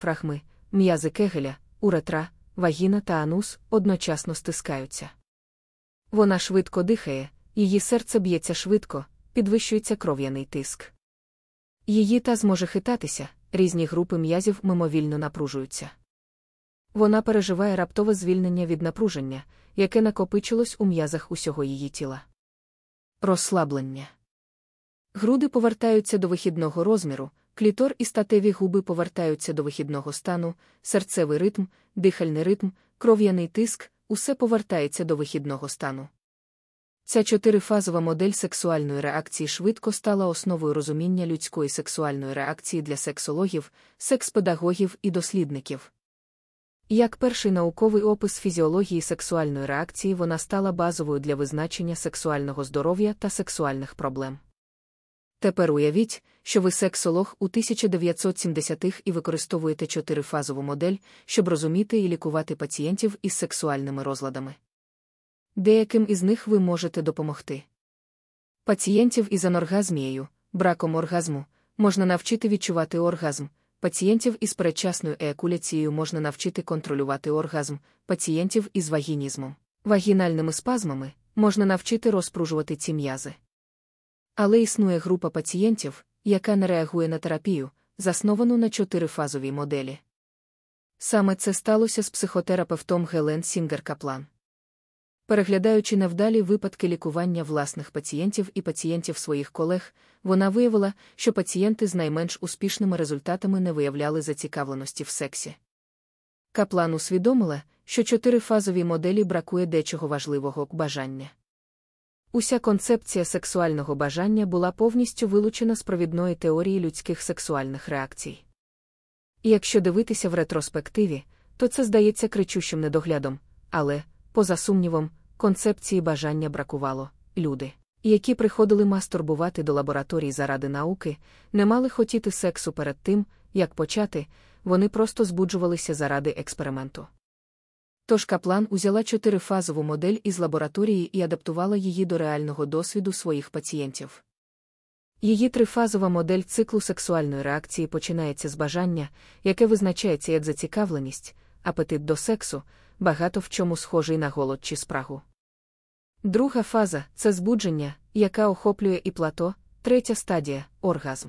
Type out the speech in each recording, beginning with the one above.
діафрагми, м'язи кегеля, уретра, вагіна та анус одночасно стискаються. Вона швидко дихає, її серце б'ється швидко, підвищується кров'яний тиск. Її таз може хитатися, різні групи м'язів мимовільно напружуються. Вона переживає раптове звільнення від напруження, яке накопичилось у м'язах усього її тіла. Розслаблення. Груди повертаються до вихідного розміру, клітор і статеві губи повертаються до вихідного стану, серцевий ритм, дихальний ритм, кров'яний тиск усе повертається до вихідного стану. Ця чотирифазова модель сексуальної реакції швидко стала основою розуміння людської сексуальної реакції для сексологів, секс-педагогів і дослідників. Як перший науковий опис фізіології сексуальної реакції вона стала базовою для визначення сексуального здоров'я та сексуальних проблем. Тепер уявіть, що ви сексолог у 1970-х і використовуєте чотирифазову модель, щоб розуміти і лікувати пацієнтів із сексуальними розладами. Деяким із них ви можете допомогти. Пацієнтів із аноргазмією, браком оргазму, можна навчити відчувати оргазм, пацієнтів із передчасною еякуляцією можна навчити контролювати оргазм, пацієнтів із вагінізмом, вагінальними спазмами можна навчити розпружувати ці м'язи. Але існує група пацієнтів, яка не реагує на терапію, засновану на чотирифазовій моделі. Саме це сталося з психотерапевтом Гелен Сінгер Каплан. Переглядаючи невдалі випадки лікування власних пацієнтів і пацієнтів своїх колег, вона виявила, що пацієнти з найменш успішними результатами не виявляли зацікавленості в сексі. Каплан усвідомила, що чотирифазовій моделі бракує дечого важливого бажання. Уся концепція сексуального бажання була повністю вилучена з провідної теорії людських сексуальних реакцій. І якщо дивитися в ретроспективі, то це здається кричущим недоглядом, але, поза сумнівом, концепції бажання бракувало. Люди, які приходили мастурбувати до лабораторій заради науки, не мали хотіти сексу перед тим, як почати, вони просто збуджувалися заради експерименту. Тож Каплан узяла чотирифазову модель із лабораторії і адаптувала її до реального досвіду своїх пацієнтів. Її трифазова модель циклу сексуальної реакції починається з бажання, яке визначається як зацікавленість, апетит до сексу, багато в чому схожий на голод чи спрагу. Друга фаза це збудження, яка охоплює і плато, третя стадія оргазм.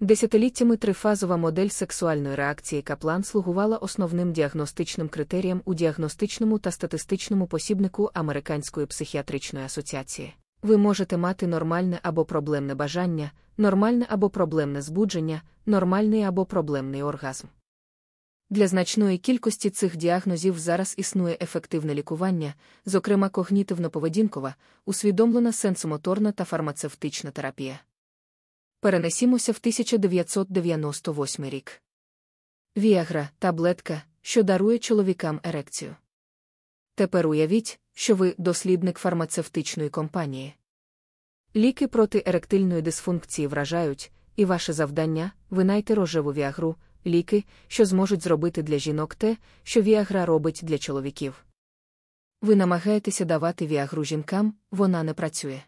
Десятиліттями трифазова модель сексуальної реакції Каплан слугувала основним діагностичним критерієм у діагностичному та статистичному посібнику Американської психіатричної асоціації. Ви можете мати нормальне або проблемне бажання, нормальне або проблемне збудження, нормальний або проблемний оргазм. Для значної кількості цих діагнозів зараз існує ефективне лікування, зокрема когнітивно-поведінкова, усвідомлена сенсомоторна та фармацевтична терапія. Перенесімося в 1998 рік. Віагра таблетка, що дарує чоловікам ерекцію. Тепер уявіть, що ви дослідник фармацевтичної компанії. Ліки проти еректильної дисфункції вражають, і ваше завдання винайте рожеву віагру, ліки, що зможуть зробити для жінок те, що віагра робить для чоловіків. Ви намагаєтеся давати віагру жінкам, вона не працює.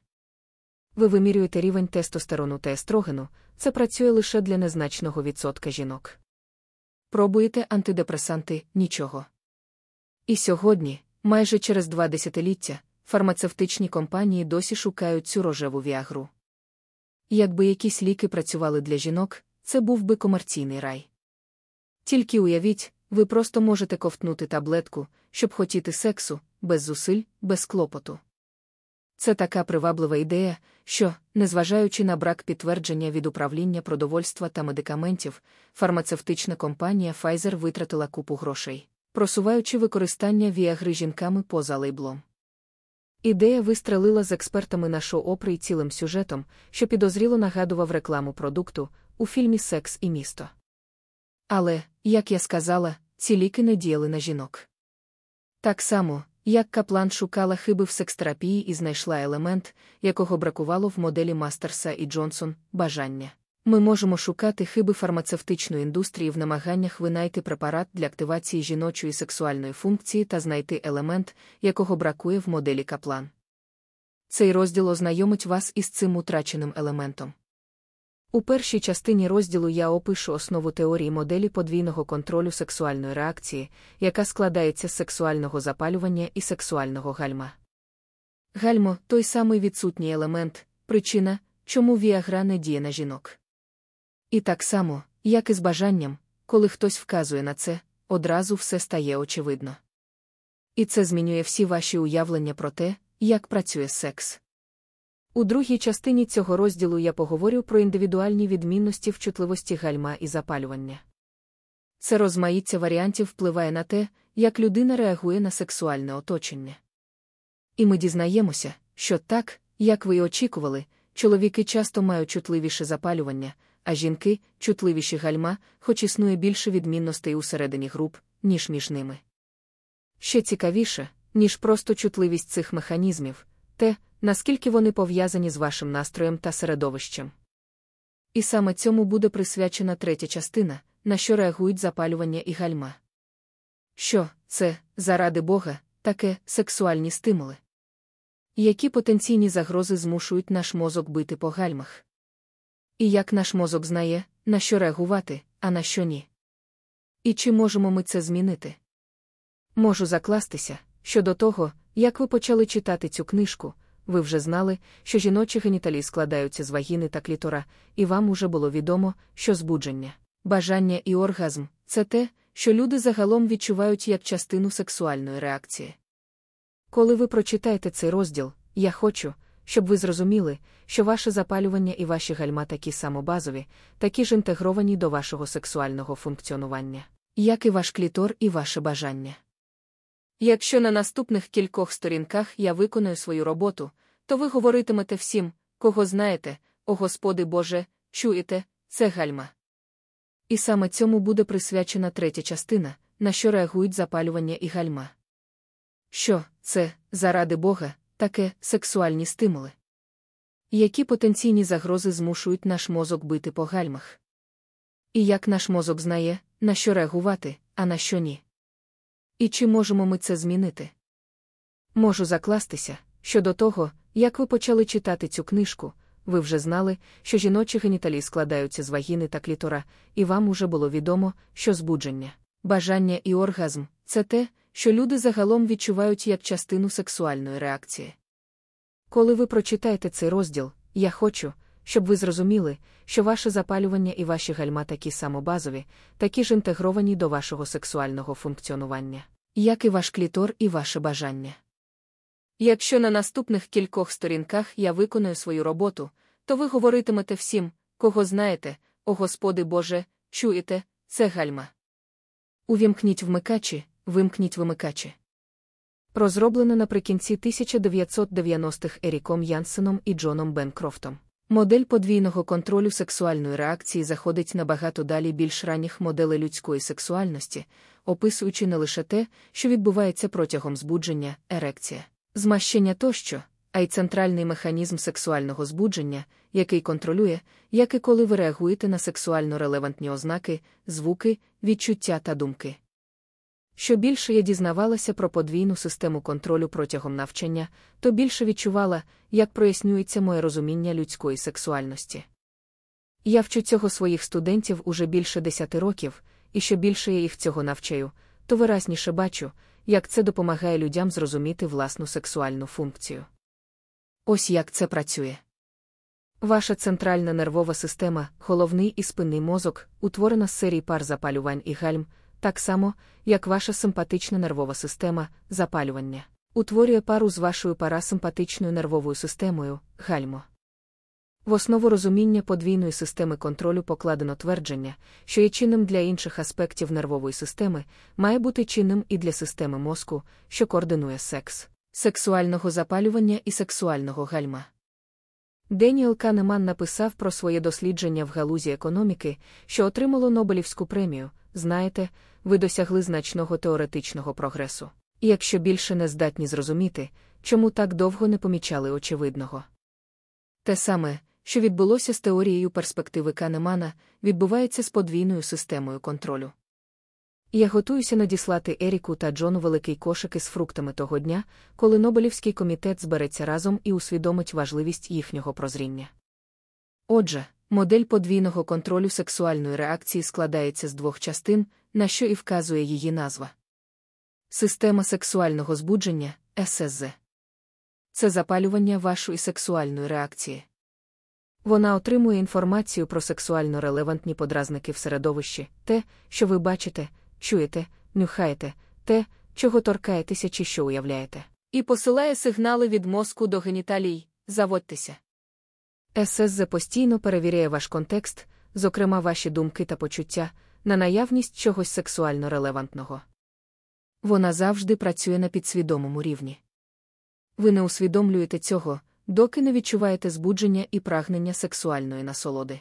Ви вимірюєте рівень тестостерону та естрогену, це працює лише для незначного відсотка жінок. Пробуєте антидепресанти нічого. І сьогодні, майже через два десятиліття, фармацевтичні компанії досі шукають цю рожеву віагру. Якби якісь ліки працювали для жінок, це був би комерційний рай. Тільки уявіть, ви просто можете ковтнути таблетку, щоб хотіти сексу, без зусиль, без клопоту. Це така приваблива ідея, що, незважаючи на брак підтвердження від управління продовольства та медикаментів, фармацевтична компанія Pfizer витратила купу грошей, просуваючи використання віагри жінками поза лейблом. Ідея вистрелила з експертами на шоу опри і цілим сюжетом, що підозріло нагадував рекламу продукту у фільмі Секс і місто. Але, як я сказала, ці ліки не діяли на жінок. Так само, як Каплан шукала хиби в секстерапії і знайшла елемент, якого бракувало в моделі Мастерса і Джонсон бажання. Ми можемо шукати хиби фармацевтичної індустрії в намаганнях винайти препарат для активації жіночої сексуальної функції та знайти елемент, якого бракує в моделі Каплан. Цей розділ ознайомить вас із цим утраченим елементом. У першій частині розділу я опишу основу теорії моделі подвійного контролю сексуальної реакції, яка складається з сексуального запалювання і сексуального гальма. Гальмо той самий відсутній елемент, причина, чому віагра не діє на жінок. І так само, як і з бажанням, коли хтось вказує на це, одразу все стає очевидно. І це змінює всі ваші уявлення про те, як працює секс. У другій частині цього розділу я поговорю про індивідуальні відмінності в чутливості гальма і запалювання. Це розмаїття варіантів впливає на те, як людина реагує на сексуальне оточення. І ми дізнаємося, що так, як ви й очікували, чоловіки часто мають чутливіше запалювання, а жінки чутливіші гальма, хоч існує більше відмінностей усередині груп, ніж між ними. Ще цікавіше, ніж просто чутливість цих механізмів, те, наскільки вони пов'язані з вашим настроєм та середовищем. І саме цьому буде присвячена третя частина, на що реагують запалювання і гальма. Що це, заради Бога, таке сексуальні стимули? Які потенційні загрози змушують наш мозок бити по гальмах? І як наш мозок знає, на що реагувати, а на що ні? І чи можемо ми це змінити? Можу закластися, що до того, як ви почали читати цю книжку, ви вже знали, що жіночі геніталії складаються з вагіни та клітора, і вам уже було відомо, що збудження, бажання і оргазм це те, що люди загалом відчувають як частину сексуальної реакції. Коли ви прочитаєте цей розділ, я хочу, щоб ви зрозуміли, що ваше запалювання і ваші гальма такі самобазові, такі ж інтегровані до вашого сексуального функціонування, як і ваш клітор і ваше бажання. Якщо на наступних кількох сторінках я виконую свою роботу, то ви говоритимете всім, кого знаєте, о Господи Боже, чуєте, це гальма. І саме цьому буде присвячена третя частина, на що реагують запалювання і гальма. Що це, заради Бога, таке сексуальні стимули? Які потенційні загрози змушують наш мозок бити по гальмах? І як наш мозок знає, на що реагувати, а на що ні? І чи можемо ми це змінити? Можу закластися, що до того, як ви почали читати цю книжку, ви вже знали, що жіночі геніталії складаються з вагіни та клітора, і вам уже було відомо, що збудження, бажання і оргазм це те, що люди загалом відчувають як частину сексуальної реакції. Коли ви прочитаєте цей розділ, я хочу, щоб ви зрозуміли, що ваше запалювання і ваші гальма такі самобазові, такі ж інтегровані до вашого сексуального функціонування, як і ваш клітор і ваше бажання. Якщо на наступних кількох сторінках я виконую свою роботу, то ви говоритимете всім, кого знаєте, о Господи Боже, чуєте, це гальма. Увімкніть вмикачі, вимкніть вимикачі. Розроблено наприкінці 1990-х Еріком Янсеном і Джоном Бенкрофтом. Модель подвійного контролю сексуальної реакції заходить набагато далі більш ранніх моделей людської сексуальності, описуючи не лише те, що відбувається протягом збудження, ерекція, змащення тощо, а й центральний механізм сексуального збудження, який контролює, як і коли ви реагуєте на сексуально релевантні ознаки, звуки, відчуття та думки. Що більше я дізнавалася про подвійну систему контролю протягом навчання, то більше відчувала, як прояснюється моє розуміння людської сексуальності. Я вчу цього своїх студентів уже більше десяти років, і що більше я їх цього навчаю, то виразніше бачу, як це допомагає людям зрозуміти власну сексуальну функцію. Ось як це працює. Ваша центральна нервова система, головний і спинний мозок, утворена з серії пар запалювань і гальм так само, як ваша симпатична нервова система, запалювання, утворює пару з вашою парасимпатичною нервовою системою, гальмо. В основу розуміння подвійної системи контролю покладено твердження, що є чинним для інших аспектів нервової системи, має бути чинним і для системи мозку, що координує секс, сексуального запалювання і сексуального гальма. Деніел Канеман написав про своє дослідження в галузі економіки, що отримало Нобелівську премію. Знаєте, ви досягли значного теоретичного прогресу. І якщо більше не здатні зрозуміти, чому так довго не помічали очевидного. Те саме, що відбулося з теорією перспективи Канемана, відбувається з подвійною системою контролю. Я готуюся надіслати Еріку та Джону великий кошик із фруктами того дня, коли Нобелівський комітет збереться разом і усвідомить важливість їхнього прозріння. Отже, Модель подвійного контролю сексуальної реакції складається з двох частин, на що і вказує її назва. Система сексуального збудження ССЗ. Це запалювання вашої сексуальної реакції. Вона отримує інформацію про сексуально релевантні подразники в середовищі, те, що ви бачите, чуєте, нюхаєте, те, чого торкаєтеся чи що уявляєте, і посилає сигнали від мозку до геніталій заводьтеся. ССЗ постійно перевіряє ваш контекст, зокрема ваші думки та почуття, на наявність чогось сексуально релевантного. Вона завжди працює на підсвідомому рівні. Ви не усвідомлюєте цього, доки не відчуваєте збудження і прагнення сексуальної насолоди.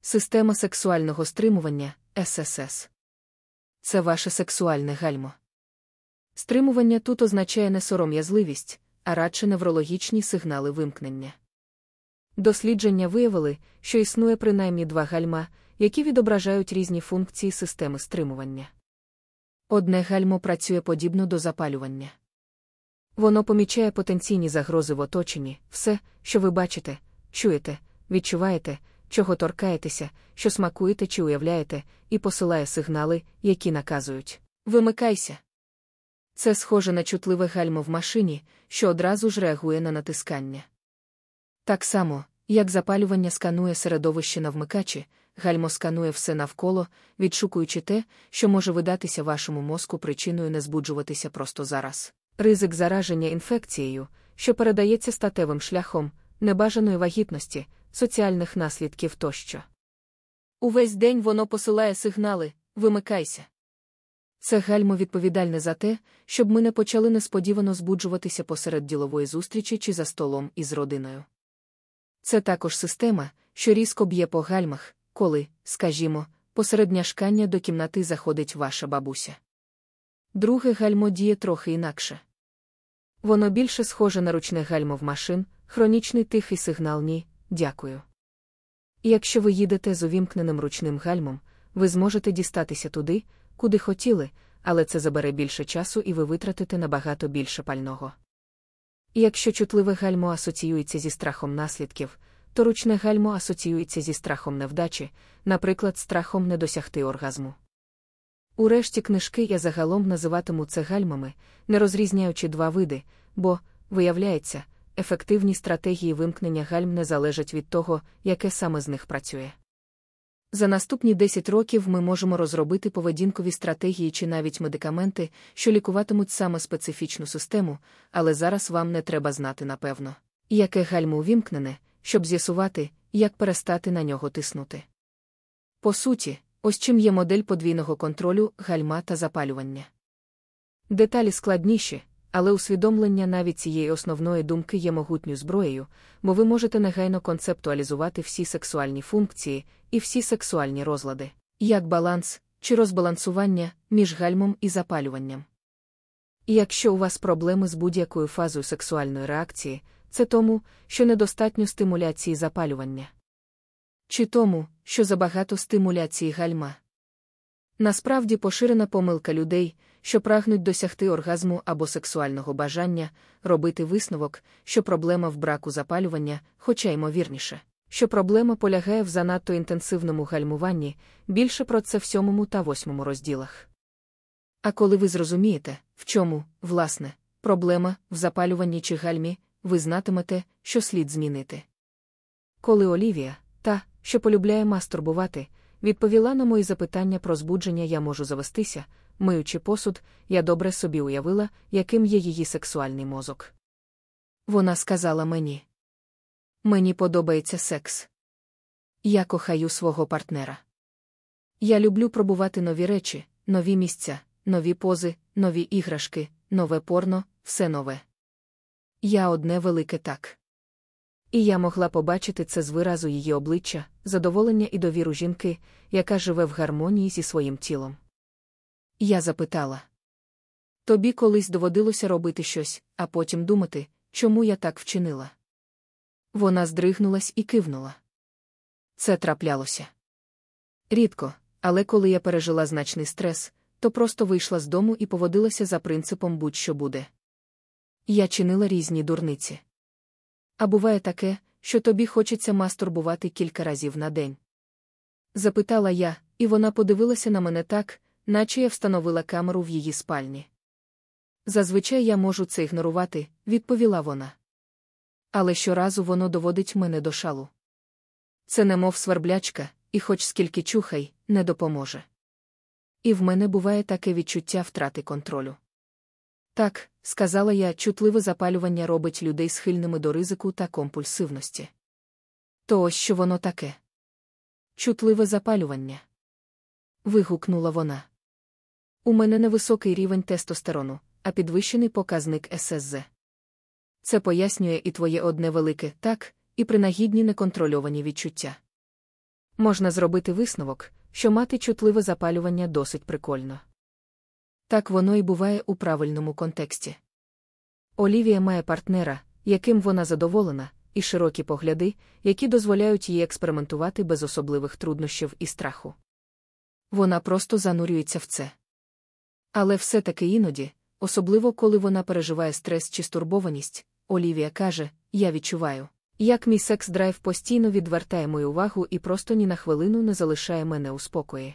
Система сексуального стримування ССС. Це ваше сексуальне гальмо. Стримування тут означає не сором'язливість, а радше неврологічні сигнали вимкнення. Дослідження виявили, що існує принаймні два гальма, які відображають різні функції системи стримування. Одне гальмо працює подібно до запалювання. Воно помічає потенційні загрози в оточенні, все, що ви бачите, чуєте, відчуваєте, чого торкаєтеся, що смакуєте чи уявляєте, і посилає сигнали, які наказують. Вимикайся. Це схоже на чутливе гальмо в машині, що одразу ж реагує на натискання. Так само, як запалювання сканує середовище на вмикачі, гальмо сканує все навколо, відшукуючи те, що може видатися вашому мозку причиною не збуджуватися просто зараз. Ризик зараження інфекцією, що передається статевим шляхом, небажаної вагітності, соціальних наслідків тощо. Увесь день воно посилає сигнали вимикайся. Це гальмо відповідальне за те, щоб ми не почали несподівано збуджуватися посеред ділової зустрічі чи за столом із родиною. Це також система, що різко б'є по гальмах, коли, скажімо, посеред няшкання до кімнати заходить ваша бабуся. Друге гальмо діє трохи інакше. Воно більше схоже на ручне гальмо в машин, хронічний тихий сигнал ні, дякую. Якщо ви їдете з увімкненим ручним гальмом, ви зможете дістатися туди, куди хотіли, але це забере більше часу і ви витратите набагато більше пального. Якщо чутливе гальмо асоціюється зі страхом наслідків, то ручне гальмо асоціюється зі страхом невдачі, наприклад, страхом не досягти оргазму. У решті книжки я загалом називатиму це гальмами, не розрізняючи два види, бо, виявляється, ефективні стратегії вимкнення гальм не залежать від того, яке саме з них працює. За наступні 10 років ми можемо розробити поведінкові стратегії чи навіть медикаменти, що лікуватимуть саме специфічну систему, але зараз вам не треба знати напевно, яке гальмо увімкнене, щоб з'ясувати, як перестати на нього тиснути. По суті, ось чим є модель подвійного контролю, гальма та запалювання. Деталі складніші, але усвідомлення навіть цієї основної думки є могутньою зброєю, бо ви можете негайно концептуалізувати всі сексуальні функції і всі сексуальні розлади, як баланс чи розбалансування між гальмом і запалюванням. І якщо у вас проблеми з будь-якою фазою сексуальної реакції, це тому, що недостатньо стимуляції запалювання. Чи тому, що забагато стимуляції гальма. Насправді поширена помилка людей, що прагнуть досягти оргазму або сексуального бажання, робити висновок, що проблема в браку запалювання, хоча ймовірніше, що проблема полягає в занадто інтенсивному гальмуванні, більше про це в сьомому та восьмому розділах. А коли ви зрозумієте, в чому, власне, проблема в запалюванні чи гальмі, ви знатимете, що слід змінити. Коли Олівія, та, що полюбляє мастурбувати, відповіла на мої запитання про збудження я можу завестися, миючи посуд, я добре собі уявила, яким є її сексуальний мозок. Вона сказала мені: Мені подобається секс. Я кохаю свого партнера. Я люблю пробувати нові речі, нові місця, нові пози, нові іграшки, нове порно, все нове. Я одне велике так. І я могла побачити це з виразу її обличчя, задоволення і довіру жінки, яка живе в гармонії зі своїм тілом. Я запитала тобі колись доводилося робити щось, а потім думати, чому я так вчинила. Вона здригнулась і кивнула. Це траплялося. Рідко, але коли я пережила значний стрес, то просто вийшла з дому і поводилася за принципом будь-що буде. Я чинила різні дурниці. А буває таке, що тобі хочеться мастурбувати кілька разів на день? Запитала я, і вона подивилася на мене так, наче я встановила камеру в її спальні. Зазвичай я можу це ігнорувати, відповіла вона. Але щоразу воно доводить мене до шалу. Це немов сверблячка, і хоч скільки чухай, не допоможе. І в мене буває таке відчуття втрати контролю. Так, сказала я, чутливе запалювання робить людей схильними до ризику та компульсивності. То ось що воно таке. Чутливе запалювання. Вигукнула вона. У мене невисокий рівень тестостерону, а підвищений показник ССЗ. Це пояснює і твоє одне велике так, і принагідні неконтрольовані відчуття. Можна зробити висновок, що мати чутливе запалювання досить прикольно. Так воно і буває у правильному контексті. Олівія має партнера, яким вона задоволена, і широкі погляди, які дозволяють їй експериментувати без особливих труднощів і страху. Вона просто занурюється в це. Але все-таки іноді, особливо коли вона переживає стрес чи стурбованість, Олівія каже: Я відчуваю, як мій секс-драйв постійно відвертає мою увагу і просто ні на хвилину не залишає мене у спокої.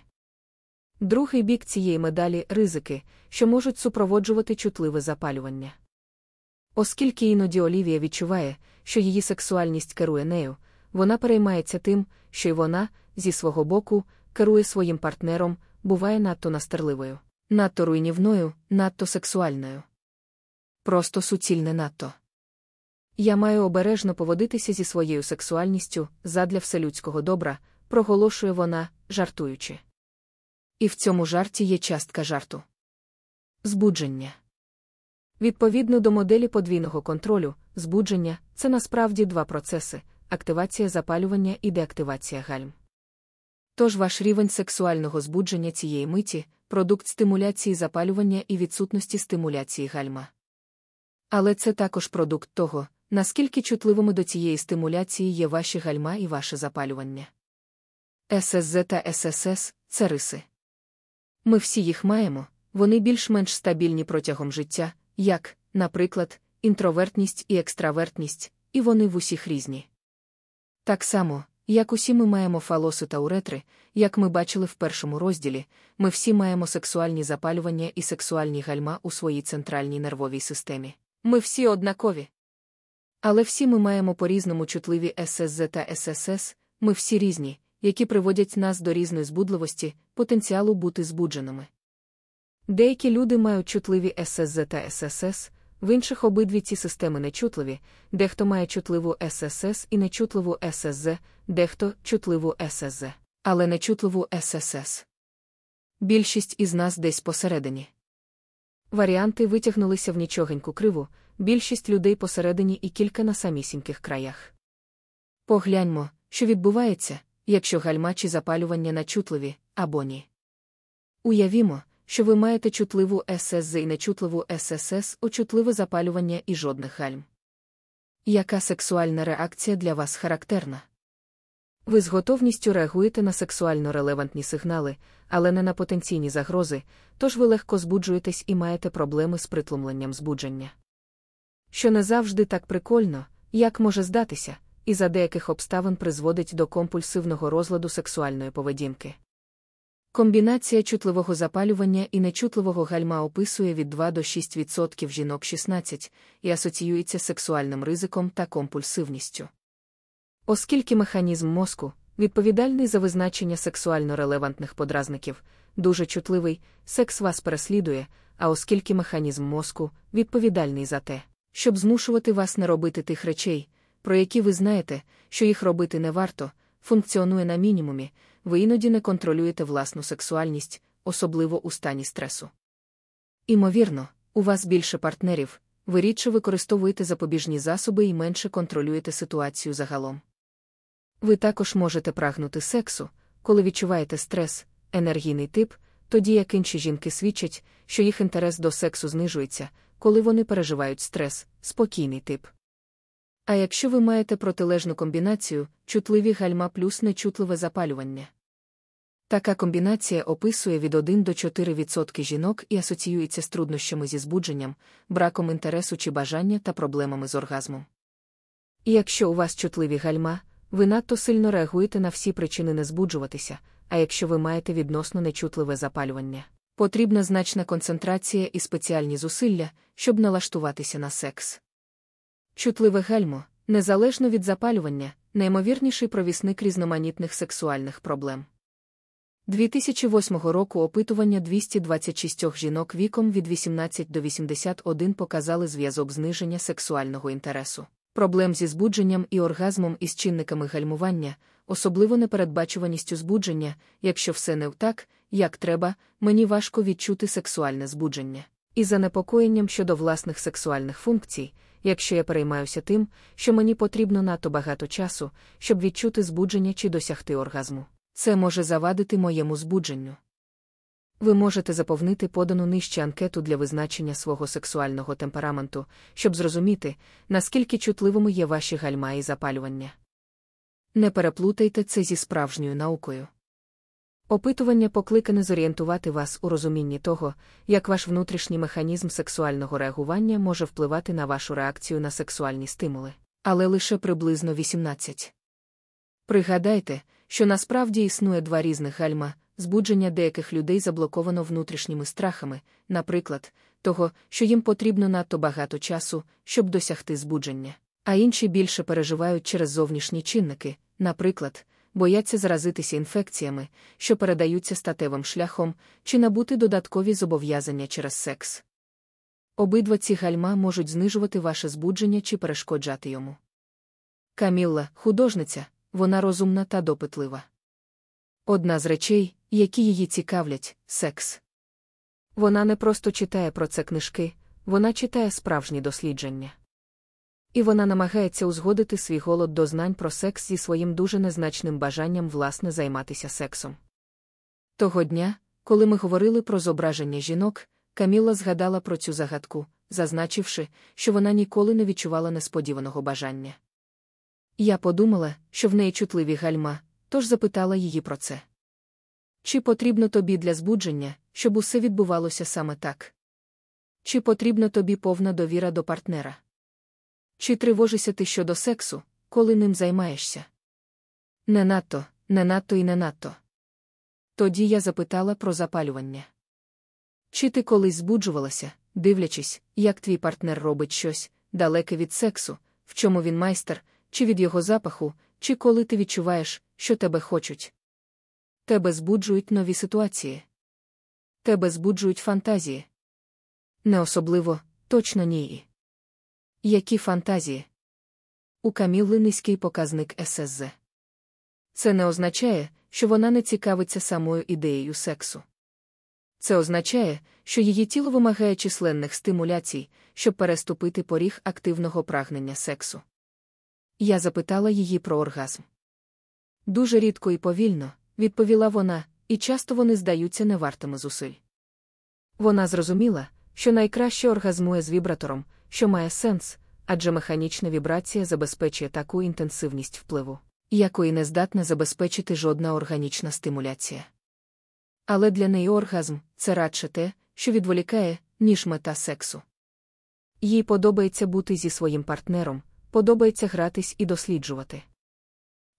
Другий бік цієї медалі ризики, що можуть супроводжувати чутливе запалювання. Оскільки іноді Олівія відчуває, що її сексуальність керує нею, вона переймається тим, що й вона, зі свого боку, керує своїм партнером, буває надто настерливою, надто руйнівною, надто сексуальною. Просто суцільне надто. Я маю обережно поводитися зі своєю сексуальністю задля вселюдського добра, проголошує вона, жартуючи. І в цьому жарті є частка жарту. Збудження. Відповідно до моделі подвійного контролю, збудження це насправді два процеси активація запалювання і деактивація гальм. Тож ваш рівень сексуального збудження цієї миті продукт стимуляції запалювання і відсутності стимуляції гальма. Але це також продукт того, наскільки чутливими до цієї стимуляції є ваші гальма і ваше запалювання. ССЗ та ССС це риси. Ми всі їх маємо, вони більш-менш стабільні протягом життя, як, наприклад, інтровертність і екстравертність, і вони в усіх різні. Так само, як усі ми маємо фалоси та уретри, як ми бачили в першому розділі, ми всі маємо сексуальні запалювання і сексуальні гальма у своїй центральній нервовій системі. Ми всі однакові. Але всі ми маємо по різному чутливі ССЗ та ССС, ми всі різні, які приводять нас до різної збудливості, потенціалу бути збудженими. Деякі люди мають чутливі ССЗ та ССС, в інших обидві ці системи нечутливі, дехто має чутливу ССС і нечутливу ССЗ, дехто чутливу ССЗ, але нечутливу ССС. Більшість із нас десь посередині. Варіанти витягнулися в нічогеньку криву, більшість людей посередині і кілька на самісіньких краях. Погляньмо, що відбувається, якщо гальма чи запалювання начутливі або ні. Уявімо, що ви маєте чутливу ССЗ і нечутливу ССС, очутливе запалювання і жодних гальм. Яка сексуальна реакція для вас характерна? Ви з готовністю реагуєте на сексуально релевантні сигнали, але не на потенційні загрози, тож ви легко збуджуєтесь і маєте проблеми з притлумленням збудження. Що не завжди так прикольно, як може здатися, і за деяких обставин призводить до компульсивного розладу сексуальної поведінки. Комбінація чутливого запалювання і нечутливого гальма описує від 2 до 6% жінок 16 і асоціюється з сексуальним ризиком та компульсивністю. Оскільки механізм мозку, відповідальний за визначення сексуально релевантних подразників, дуже чутливий, секс вас переслідує, а оскільки механізм мозку відповідальний за те, щоб змушувати вас не робити тих речей, про які ви знаєте, що їх робити не варто, функціонує на мінімумі, ви іноді не контролюєте власну сексуальність, особливо у стані стресу. Імовірно, у вас більше партнерів, ви рідше використовуєте запобіжні засоби і менше контролюєте ситуацію загалом. Ви також можете прагнути сексу, коли відчуваєте стрес, енергійний тип, тоді як інші жінки свідчать, що їх інтерес до сексу знижується, коли вони переживають стрес, спокійний тип. А якщо ви маєте протилежну комбінацію, чутливі гальма плюс нечутливе запалювання. Така комбінація описує від 1 до 4% жінок і асоціюється з труднощами зі збудженням, браком інтересу чи бажання та проблемами з оргазмом. І якщо у вас чутливі гальма, ви надто сильно реагуєте на всі причини не збуджуватися, а якщо ви маєте відносно нечутливе запалювання, потрібна значна концентрація і спеціальні зусилля, щоб налаштуватися на секс. Чутливе гальмо, незалежно від запалювання, неймовірніший провісник різноманітних сексуальних проблем. 2008 року опитування 226 жінок віком від 18 до 81 показали зв'язок зниження сексуального інтересу, проблем зі збудженням і оргазмом із чинниками гальмування, особливо непередбачуваністю збудження, якщо все не так, як треба, мені важко відчути сексуальне збудження. І занепокоєнням щодо власних сексуальних функцій, якщо я переймаюся тим, що мені потрібно надто багато часу, щоб відчути збудження чи досягти оргазму. Це може завадити моєму збудженню. Ви можете заповнити подану нижче анкету для визначення свого сексуального темпераменту, щоб зрозуміти, наскільки чутливими є ваші гальма і запалювання. Не переплутайте це зі справжньою наукою. Опитування покликане зорієнтувати вас у розумінні того, як ваш внутрішній механізм сексуального реагування може впливати на вашу реакцію на сексуальні стимули, але лише приблизно 18. Пригадайте, що насправді існує два різних гальма, збудження деяких людей заблоковано внутрішніми страхами, наприклад, того, що їм потрібно надто багато часу, щоб досягти збудження, а інші більше переживають через зовнішні чинники, наприклад, бояться заразитися інфекціями, що передаються статевим шляхом, чи набути додаткові зобов'язання через секс. Обидва ці гальма можуть знижувати ваше збудження чи перешкоджати йому. Камілла, художниця, вона розумна та допитлива. Одна з речей, які її цікавлять секс. Вона не просто читає про це книжки, вона читає справжні дослідження. І вона намагається узгодити свій голод до знань про секс зі своїм дуже незначним бажанням власне займатися сексом. Того дня, коли ми говорили про зображення жінок, Каміла згадала про цю загадку, зазначивши, що вона ніколи не відчувала несподіваного бажання. Я подумала, що в неї чутливі гальма, тож запитала її про це. Чи потрібно тобі для збудження, щоб усе відбувалося саме так? Чи потрібна тобі повна довіра до партнера? Чи тривожишся ти щодо сексу, коли ним займаєшся? Не надто, не надто і не надто. Тоді я запитала про запалювання. Чи ти колись збуджувалася, дивлячись, як твій партнер робить щось, далеке від сексу, в чому він майстер, чи від його запаху, чи коли ти відчуваєш, що тебе хочуть? Тебе збуджують нові ситуації. Тебе збуджують фантазії. Не особливо, точно ні. Які фантазії? У Камілли низький показник ССЗ. Це не означає, що вона не цікавиться самою ідеєю сексу. Це означає, що її тіло вимагає численних стимуляцій, щоб переступити поріг активного прагнення сексу. Я запитала її про оргазм. Дуже рідко і повільно, відповіла вона, і часто вони здаються невартими зусиль. Вона зрозуміла, що найкраще оргазмує з вібратором, що має сенс, адже механічна вібрація забезпечує таку інтенсивність впливу, якої не здатна забезпечити жодна органічна стимуляція. Але для неї оргазм це радше те, що відволікає, ніж мета сексу. Їй подобається бути зі своїм партнером, подобається гратись і досліджувати.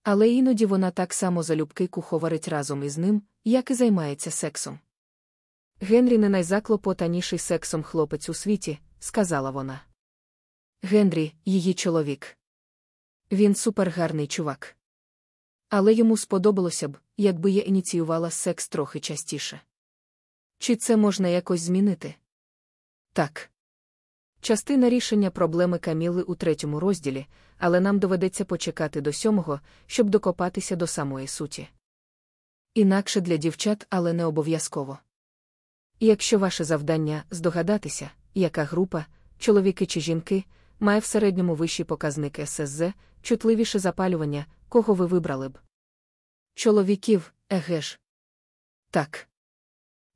Але іноді вона так само залюбки куховарить разом із ним, як і займається сексом. Генрі не найзаклопотаніший сексом хлопець у світі, сказала вона. Генрі, її чоловік. Він супергарний чувак. Але йому сподобалося б, якби я ініціювала секс трохи частіше. Чи це можна якось змінити? Так. Частина рішення проблеми Каміли у третьому розділі, але нам доведеться почекати до сьомого, щоб докопатися до самої суті. Інакше для дівчат, але не обов'язково. Якщо ваше завдання здогадатися, яка група, чоловіки чи жінки, має в середньому вищий показник ССЗ, чутливіше запалювання, кого ви вибрали б. Чоловіків, еге ж. Так.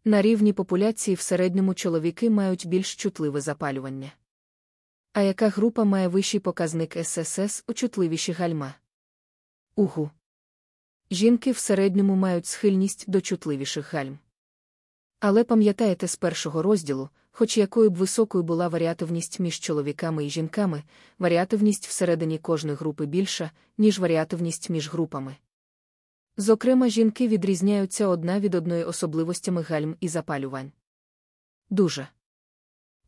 На рівні популяції в середньому чоловіки мають більш чутливе запалювання. А яка група має вищий показник ССС у чутливіші гальма? Угу. Жінки в середньому мають схильність до чутливіших гальм. Але пам'ятаєте з першого розділу, хоч якою б високою була варіативність між чоловіками і жінками, варіативність всередині кожної групи більша, ніж варіативність між групами. Зокрема, жінки відрізняються одна від одної особливостями гальм і запалювань. Дуже.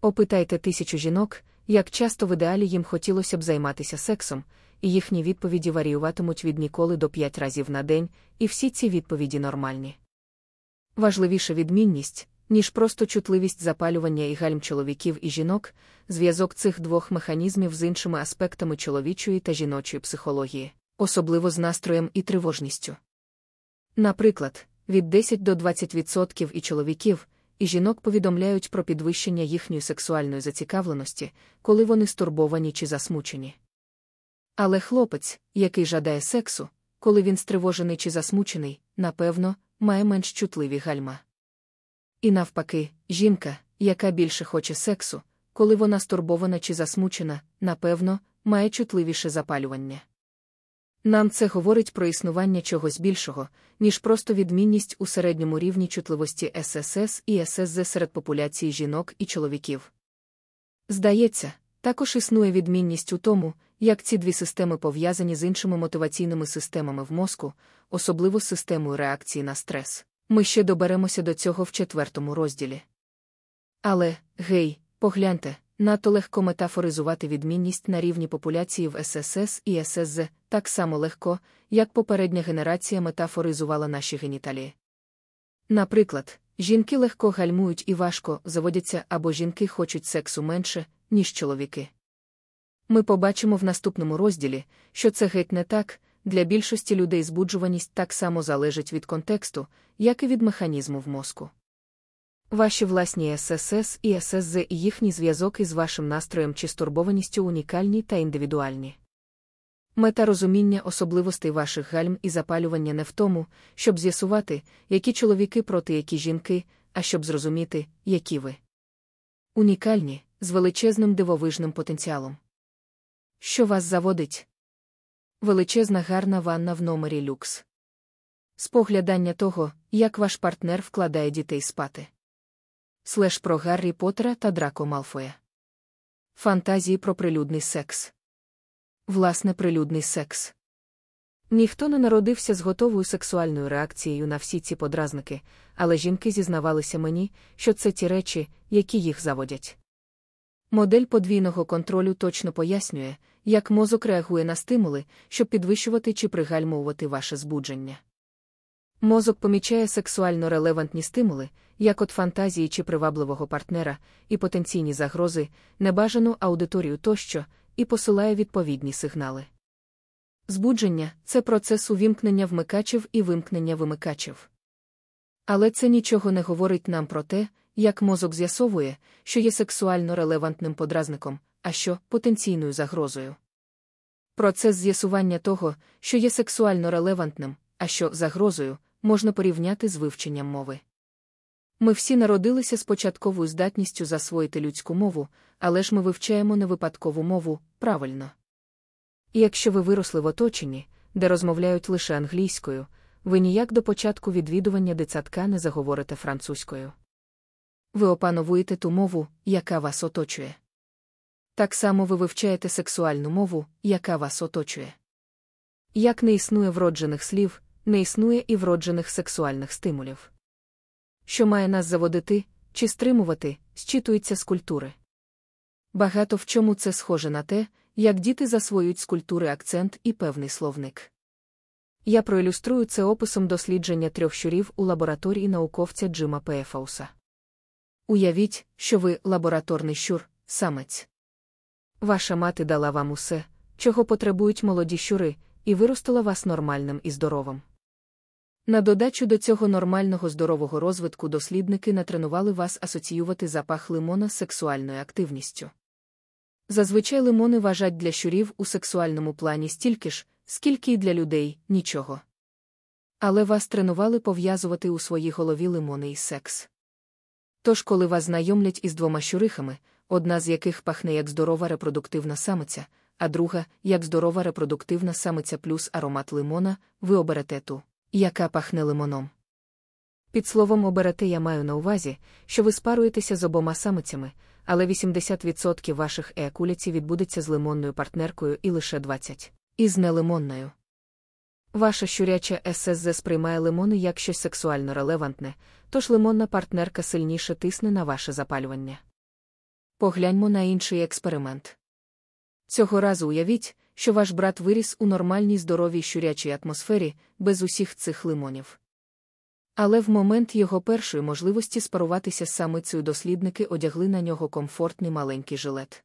Опитайте тисячу жінок, як часто в ідеалі їм хотілося б займатися сексом, і їхні відповіді варіюватимуть від ніколи до п'ять разів на день, і всі ці відповіді нормальні. Важливіша відмінність, ніж просто чутливість запалювання і гальм чоловіків і жінок, зв'язок цих двох механізмів з іншими аспектами чоловічої та жіночої психології, особливо з настроєм і тривожністю. Наприклад, від 10 до 20% і чоловіків, і жінок повідомляють про підвищення їхньої сексуальної зацікавленості, коли вони стурбовані чи засмучені. Але хлопець, який жадає сексу, коли він стривожений чи засмучений, напевно, має менш чутливі гальма. І навпаки, жінка, яка більше хоче сексу, коли вона стурбована чи засмучена, напевно, має чутливіше запалювання. Нам це говорить про існування чогось більшого, ніж просто відмінність у середньому рівні чутливості ССС і ССЗ серед популяції жінок і чоловіків. Здається, також існує відмінність у тому, як ці дві системи пов'язані з іншими мотиваційними системами в мозку, особливо з системою реакції на стрес. Ми ще доберемося до цього в четвертому розділі. Але, гей, погляньте, надто легко метафоризувати відмінність на рівні популяції в ССС і ССЗ так само легко, як попередня генерація метафоризувала наші геніталії. Наприклад, жінки легко гальмують і важко заводяться або жінки хочуть сексу менше, ніж чоловіки. Ми побачимо в наступному розділі, що це геть не так, для більшості людей збуджуваність так само залежить від контексту, як і від механізму в мозку. Ваші власні ССС і ССЗ і їхній зв'язок із вашим настроєм чи стурбованістю унікальні та індивідуальні. Мета розуміння особливостей ваших гальм і запалювання не в тому, щоб з'ясувати, які чоловіки проти які жінки, а щоб зрозуміти, які ви. Унікальні, з величезним дивовижним потенціалом. Що вас заводить? Величезна гарна ванна в номері люкс. Споглядання того, як ваш партнер вкладає дітей спати. Слеш про Гаррі Поттера та Драко Малфоя. Фантазії про прилюдний секс. Власне, прилюдний секс. Ніхто не народився з готовою сексуальною реакцією на всі ці подразники, але жінки зізнавалися мені, що це ті речі, які їх заводять. Модель подвійного контролю точно пояснює, як мозок реагує на стимули, щоб підвищувати чи пригальмовувати ваше збудження. Мозок помічає сексуально релевантні стимули, як от фантазії чи привабливого партнера, і потенційні загрози, небажану аудиторію тощо, і посилає відповідні сигнали. Збудження це процес увімкнення вмикачів і вимкнення вимикачів. Але це нічого не говорить нам про те, як мозок з'ясовує, що є сексуально релевантним подразником, а що потенційною загрозою. Процес з'ясування того, що є сексуально релевантним, а що загрозою, можна порівняти з вивченням мови. Ми всі народилися з початковою здатністю засвоїти людську мову, але ж ми вивчаємо невипадкову мову правильно. І якщо ви виросли в оточенні, де розмовляють лише англійською, ви ніяк до початку відвідування дитсадка не заговорите французькою. Ви опановуєте ту мову, яка вас оточує. Так само ви вивчаєте сексуальну мову, яка вас оточує. Як не існує вроджених слів, не існує і вроджених сексуальних стимулів. Що має нас заводити чи стримувати, зчитується з культури. Багато в чому це схоже на те, як діти засвоюють з культури акцент і певний словник. Я проілюструю це описом дослідження трьох щурів у лабораторії науковця Джима Пефауса. Уявіть, що ви лабораторний щур, самець. Ваша мати дала вам усе, чого потребують молоді щури, і виростила вас нормальним і здоровим. На додачу до цього нормального здорового розвитку дослідники натренували вас асоціювати запах лимона з сексуальною активністю. Зазвичай лимони важать для щурів у сексуальному плані стільки ж, скільки й для людей нічого. Але вас тренували пов'язувати у своїй голові лимони і секс. Тож, коли вас знайомлять із двома щурихами, одна з яких пахне як здорова репродуктивна самиця, а друга як здорова репродуктивна самиця плюс аромат лимона, ви оберете ту, яка пахне лимоном. Під словом оберете я маю на увазі, що ви спаруєтеся з обома самицями, але 80% ваших еякуляцій відбудеться з лимонною партнеркою і лише 20% із нелимонною. Ваша щуряча ССЗ сприймає лимони як щось сексуально релевантне, тож лимонна партнерка сильніше тисне на ваше запалювання. Погляньмо на інший експеримент. Цього разу уявіть, що ваш брат виріс у нормальній здоровій щурячій атмосфері, без усіх цих лимонів. Але в момент його першої можливості спаруватися з самицею дослідники одягли на нього комфортний маленький жилет.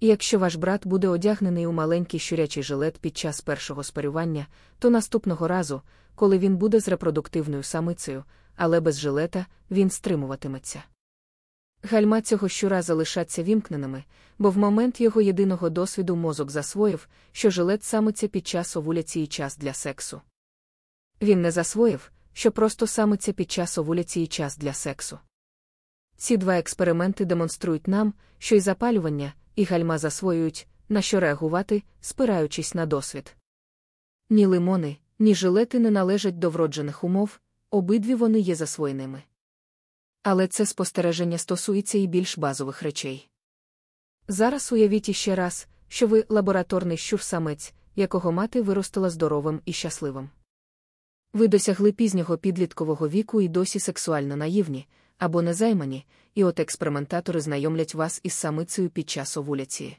І якщо ваш брат буде одягнений у маленький щурячий жилет під час першого спарювання, то наступного разу, коли він буде з репродуктивною самицею, але без жилета, він стримуватиметься. Гальма цього щура залишаться вімкненими, бо в момент його єдиного досвіду мозок засвоїв, що жилет самиця під час овуляції час для сексу. Він не засвоїв, що просто самиця під час овуляції час для сексу. Ці два експерименти демонструють нам, що і запалювання, і гальма засвоюють, на що реагувати, спираючись на досвід. Ні лимони, ні жилети не належать до вроджених умов, обидві вони є засвоєними. Але це спостереження стосується і більш базових речей. Зараз уявіть іще раз, що ви лабораторний щур-самець, якого мати виростила здоровим і щасливим. Ви досягли пізнього підліткового віку і досі сексуально наївні, або незаймані, і от експериментатори знайомлять вас із самицею під час овуляції.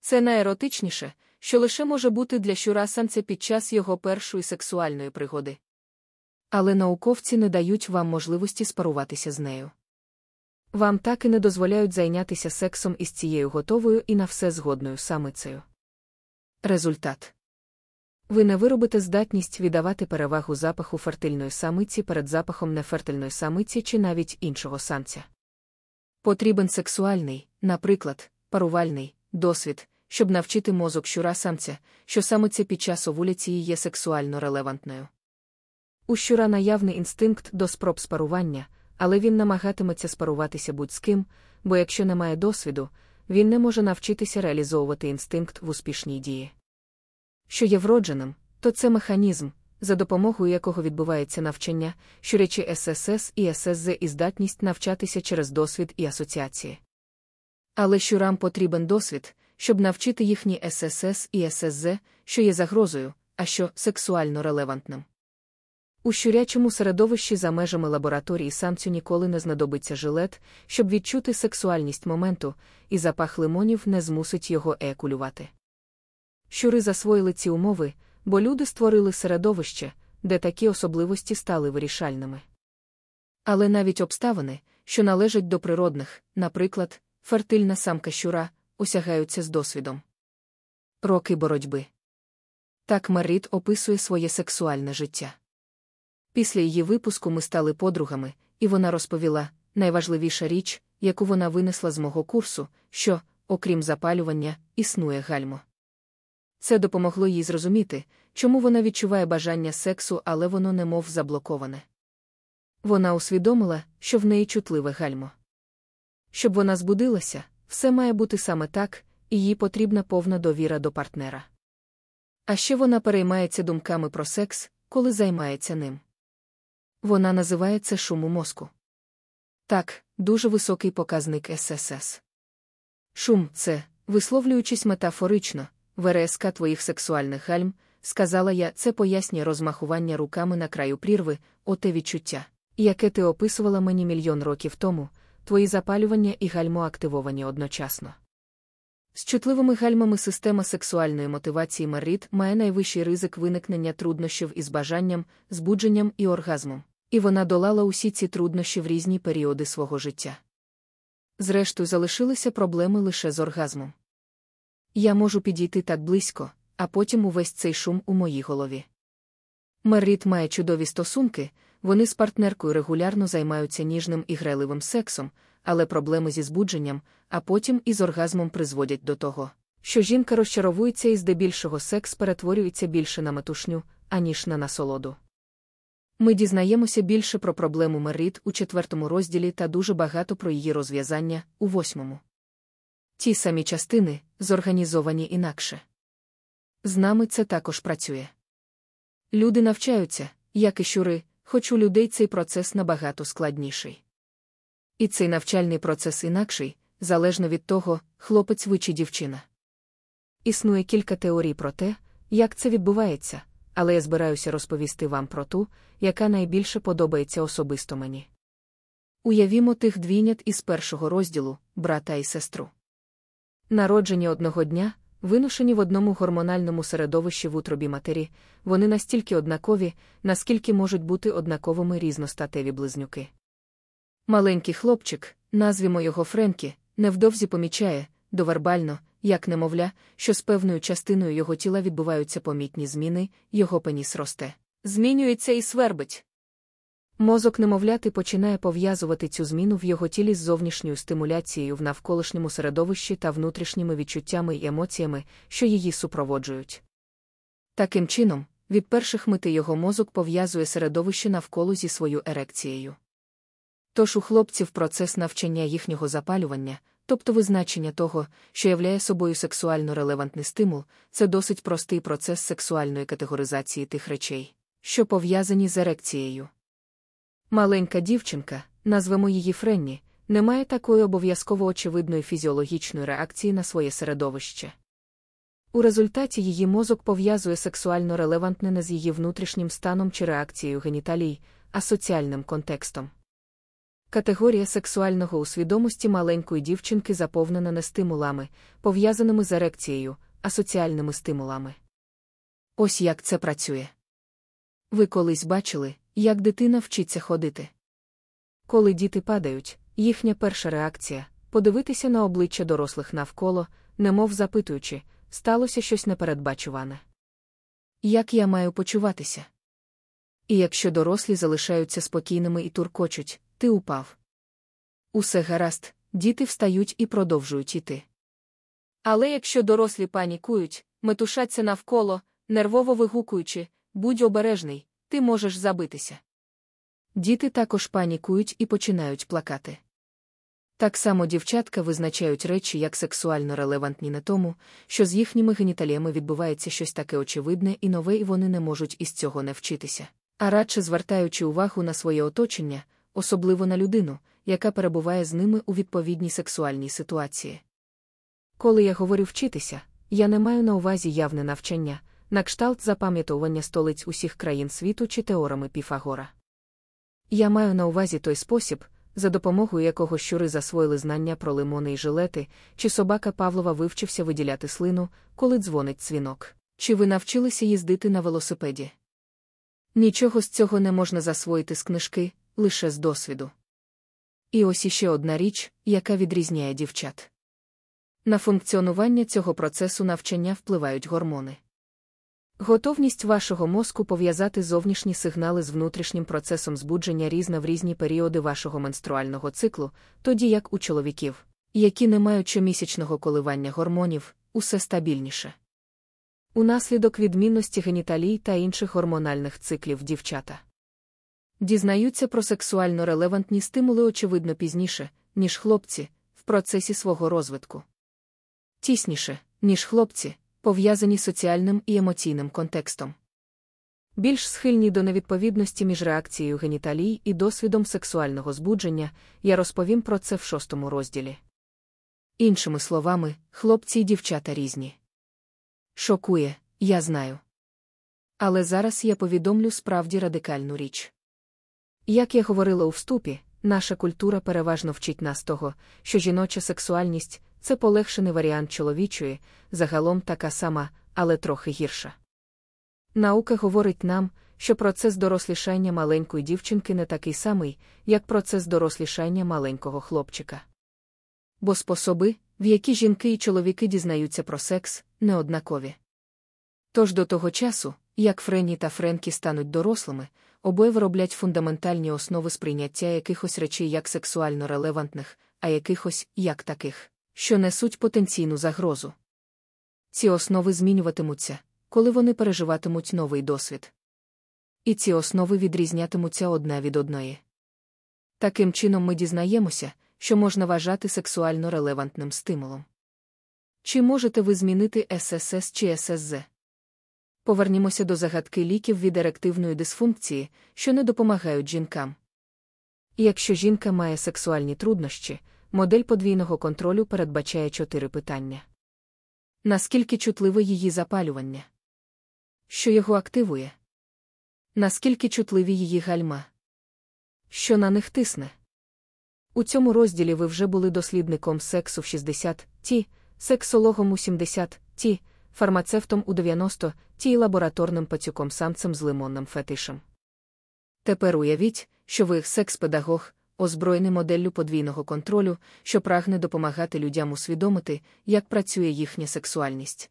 Це найеротичніше, що лише може бути для щура самця під час його першої сексуальної пригоди. Але науковці не дають вам можливості спаруватися з нею. Вам так і не дозволяють зайнятися сексом із цією готовою і на все згодною самицею. Результат ви не виробите здатність віддавати перевагу запаху фертильної самиці перед запахом нефертильної самиці чи навіть іншого самця. Потрібен сексуальний, наприклад, парувальний досвід, щоб навчити мозок щура самця, що самиця під час овуляції є сексуально релевантною. У щура наявний інстинкт до спроб спарування, але він намагатиметься спаруватися будь з ким, бо якщо немає досвіду, він не може навчитися реалізовувати інстинкт в успішній дії. Що є вродженим, то це механізм, за допомогою якого відбувається навчання, щурячи ССС і ССЗ і здатність навчатися через досвід і асоціації. Але щурам потрібен досвід, щоб навчити їхні ССС і ССЗ, що є загрозою, а що сексуально релевантним. У щурячому середовищі за межами лабораторії самцю ніколи не знадобиться жилет, щоб відчути сексуальність моменту, і запах лимонів не змусить його екулювати. Щури засвоїли ці умови, бо люди створили середовище, де такі особливості стали вирішальними. Але навіть обставини, що належать до природних, наприклад, фертильна самка щура, осягаються з досвідом. Роки боротьби. Так Маріт описує своє сексуальне життя. Після її випуску ми стали подругами, і вона розповіла найважливіша річ, яку вона винесла з мого курсу, що, окрім запалювання, існує гальмо. Це допомогло їй зрозуміти, чому вона відчуває бажання сексу, але воно немов заблоковане. Вона усвідомила, що в неї чутливе гальмо. Щоб вона збудилася, все має бути саме так, і їй потрібна повна довіра до партнера. А ще вона переймається думками про секс, коли займається ним. Вона називає це шуму мозку. Так, дуже високий показник ССС. Шум це, висловлюючись метафорично, ВРСК твоїх сексуальних гальм, сказала я, це пояснює розмахування руками на краю прірви, оте відчуття, яке ти описувала мені мільйон років тому, твої запалювання і гальмо активовані одночасно. З чутливими гальмами система сексуальної мотивації Марріт має найвищий ризик виникнення труднощів із бажанням, збудженням і оргазмом, і вона долала усі ці труднощі в різні періоди свого життя. Зрештою, залишилися проблеми лише з оргазмом. Я можу підійти так близько, а потім увесь цей шум у моїй голові. Мерріт має чудові стосунки, вони з партнеркою регулярно займаються ніжним і греливим сексом, але проблеми зі збудженням, а потім із оргазмом призводять до того, що жінка розчаровується і здебільшого секс перетворюється більше на метушню, аніж на насолоду. Ми дізнаємося більше про проблему Мерріт у четвертому розділі та дуже багато про її розв'язання у восьмому. Ті самі частини, зорганізовані інакше. З нами це також працює. Люди навчаються, як і щури, хоч у людей цей процес набагато складніший. І цей навчальний процес інакший, залежно від того, хлопець ви чи дівчина. Існує кілька теорій про те, як це відбувається, але я збираюся розповісти вам про ту, яка найбільше подобається особисто мені. Уявімо тих двійнят із першого розділу брата і сестру. Народжені одного дня, виношені в одному гормональному середовищі в утробі матері, вони настільки однакові, наскільки можуть бути однаковими різностатеві близнюки. Маленький хлопчик, назвімо його Френкі, невдовзі помічає, довербально, як немовля, що з певною частиною його тіла відбуваються помітні зміни, його пеніс росте. Змінюється і свербить. Мозок немовляти починає пов'язувати цю зміну в його тілі з зовнішньою стимуляцією в навколишньому середовищі та внутрішніми відчуттями й емоціями, що її супроводжують. Таким чином, від перших мити його мозок пов'язує середовище навколо зі своєю ерекцією. Тож у хлопців процес навчання їхнього запалювання, тобто визначення того, що являє собою сексуально релевантний стимул, це досить простий процес сексуальної категоризації тих речей, що пов'язані з ерекцією. Маленька дівчинка, назвемо її Френні, не має такої обов'язково очевидної фізіологічної реакції на своє середовище. У результаті її мозок пов'язує сексуально релевантне не з її внутрішнім станом чи реакцією геніталій, а соціальним контекстом. Категорія сексуального у свідомості маленької дівчинки заповнена не стимулами, пов'язаними з ерекцією, а соціальними стимулами. Ось як це працює. Ви колись бачили, як дитина вчиться ходити. Коли діти падають, їхня перша реакція подивитися на обличчя дорослих навколо, немов запитуючи, сталося щось непередбачуване. Як я маю почуватися? І якщо дорослі залишаються спокійними і туркочуть, ти упав. Усе гаразд, діти встають і продовжують іти. Але якщо дорослі панікують, метушаться навколо, нервово вигукуючи, будь обережний, ти можеш забитися. Діти також панікують і починають плакати. Так само дівчатка визначають речі як сексуально релевантні не тому, що з їхніми геніталіями відбувається щось таке очевидне і нове, і вони не можуть із цього не вчитися, а радше звертаючи увагу на своє оточення, особливо на людину, яка перебуває з ними у відповідній сексуальній ситуації. Коли я говорю вчитися, я не маю на увазі явне навчання, на кшталт запам'ятовування столиць усіх країн світу чи теорами Піфагора. Я маю на увазі той спосіб, за допомогою якого щури засвоїли знання про лимони і жилети, чи собака Павлова вивчився виділяти слину, коли дзвонить дзвінок, чи ви навчилися їздити на велосипеді. Нічого з цього не можна засвоїти з книжки, лише з досвіду. І ось іще одна річ, яка відрізняє дівчат. На функціонування цього процесу навчання впливають гормони. Готовність вашого мозку пов'язати зовнішні сигнали з внутрішнім процесом збудження різна в різні періоди вашого менструального циклу, тоді як у чоловіків, які не мають щомісячного коливання гормонів, усе стабільніше. Унаслідок відмінності геніталій та інших гормональних циклів дівчата. Дізнаються про сексуально релевантні стимули очевидно пізніше, ніж хлопці, в процесі свого розвитку. Тісніше, ніж хлопці, пов'язані соціальним і емоційним контекстом. Більш схильні до невідповідності між реакцією геніталій і досвідом сексуального збудження, я розповім про це в шостому розділі. Іншими словами, хлопці і дівчата різні. Шокує, я знаю. Але зараз я повідомлю справді радикальну річ. Як я говорила у вступі, наша культура переважно вчить нас того, що жіноча сексуальність це полегшений варіант чоловічої, загалом така сама, але трохи гірша. Наука говорить нам, що процес дорослішання маленької дівчинки не такий самий, як процес дорослішання маленького хлопчика. Бо способи, в які жінки і чоловіки дізнаються про секс, неоднакові. Тож до того часу, як Френі та Френкі стануть дорослими, обоє вироблять фундаментальні основи сприйняття якихось речей як сексуально релевантних, а якихось як таких, що несуть потенційну загрозу. Ці основи змінюватимуться, коли вони переживатимуть новий досвід. І ці основи відрізнятимуться одна від одної. Таким чином ми дізнаємося, що можна вважати сексуально релевантним стимулом. Чи можете ви змінити ССС чи ССЗ? Повернімося до загадки ліків від ерективної дисфункції, що не допомагають жінкам. Якщо жінка має сексуальні труднощі, модель подвійного контролю передбачає чотири питання. Наскільки чутливе її запалювання? Що його активує? Наскільки чутливі її гальма? Що на них тисне? У цьому розділі ви вже були дослідником сексу в 60 ті, сексологом у 70 ті, фармацевтом у 90 ті і лабораторним пацюком самцем з лимонним фетишем. Тепер уявіть, що ви секс-педагог, озброєний моделлю подвійного контролю, що прагне допомагати людям усвідомити, як працює їхня сексуальність.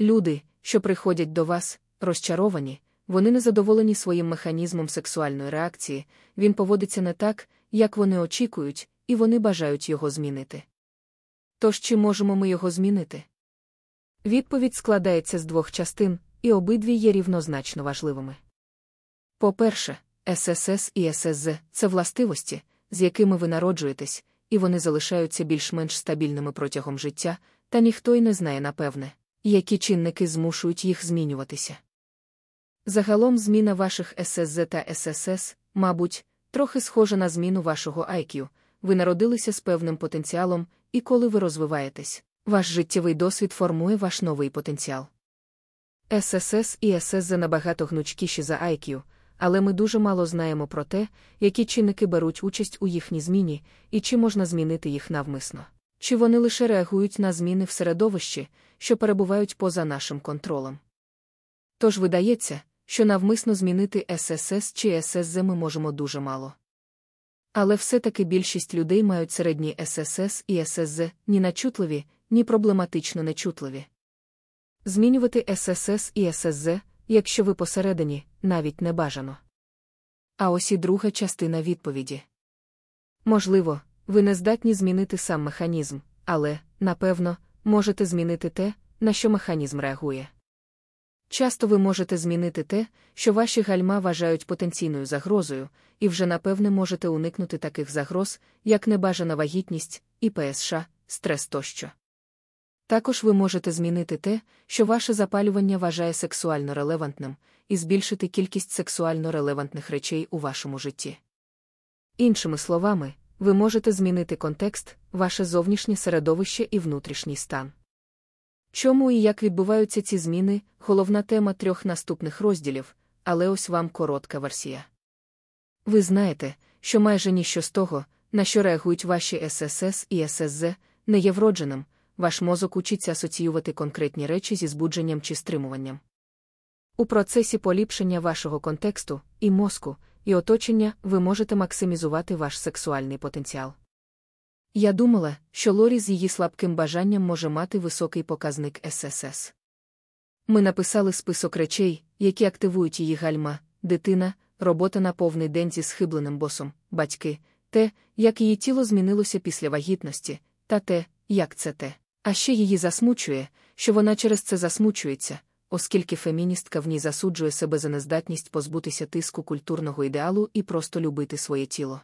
Люди, що приходять до вас, розчаровані, вони незадоволені своїм механізмом сексуальної реакції, він поводиться не так, як вони очікують, і вони бажають його змінити. Тож чи можемо ми його змінити? Відповідь складається з двох частин, і обидві є рівнозначно важливими. По-перше, ССС і ССЗ це властивості, з якими ви народжуєтесь, і вони залишаються більш-менш стабільними протягом життя, та ніхто й не знає напевне, які чинники змушують їх змінюватися. Загалом зміна ваших ССЗ та ССС, мабуть, трохи схожа на зміну вашого IQ. Ви народилися з певним потенціалом, і коли ви розвиваєтесь, ваш життєвий досвід формує ваш новий потенціал. ССС і ССЗ набагато гнучкіші за IQ, але ми дуже мало знаємо про те, які чинники беруть участь у їхній зміні і чи можна змінити їх навмисно. Чи вони лише реагують на зміни в середовищі, що перебувають поза нашим контролем. Тож видається, що навмисно змінити ССС чи ССЗ ми можемо дуже мало. Але все-таки більшість людей мають середні ССС і ССЗ ні начутливі, ні проблематично нечутливі. Змінювати ССС і ССЗ, якщо ви посередині, навіть не бажано. А ось і друга частина відповіді. Можливо, ви не здатні змінити сам механізм, але, напевно, можете змінити те, на що механізм реагує. Часто ви можете змінити те, що ваші гальма вважають потенційною загрозою, і вже напевне можете уникнути таких загроз, як небажана вагітність, і ПСШ, стрес тощо. Також ви можете змінити те, що ваше запалювання вважає сексуально релевантним, і збільшити кількість сексуально релевантних речей у вашому житті. Іншими словами, ви можете змінити контекст, ваше зовнішнє середовище і внутрішній стан. Чому і як відбуваються ці зміни головна тема трьох наступних розділів, але ось вам коротка версія. Ви знаєте, що майже ніщо з того, на що реагують ваші ССС і ССЗ, не є вродженим, ваш мозок учиться асоціювати конкретні речі зі збудженням чи стримуванням. У процесі поліпшення вашого контексту, і мозку, і оточення ви можете максимізувати ваш сексуальний потенціал. Я думала, що Лорі з її слабким бажанням може мати високий показник ССС. Ми написали список речей, які активують її гальма, дитина, робота на повний день зі схибленим босом, батьки, те, як її тіло змінилося після вагітності, та те, як це те. А ще її засмучує, що вона через це засмучується, оскільки феміністка в ній засуджує себе за нездатність позбутися тиску культурного ідеалу і просто любити своє тіло.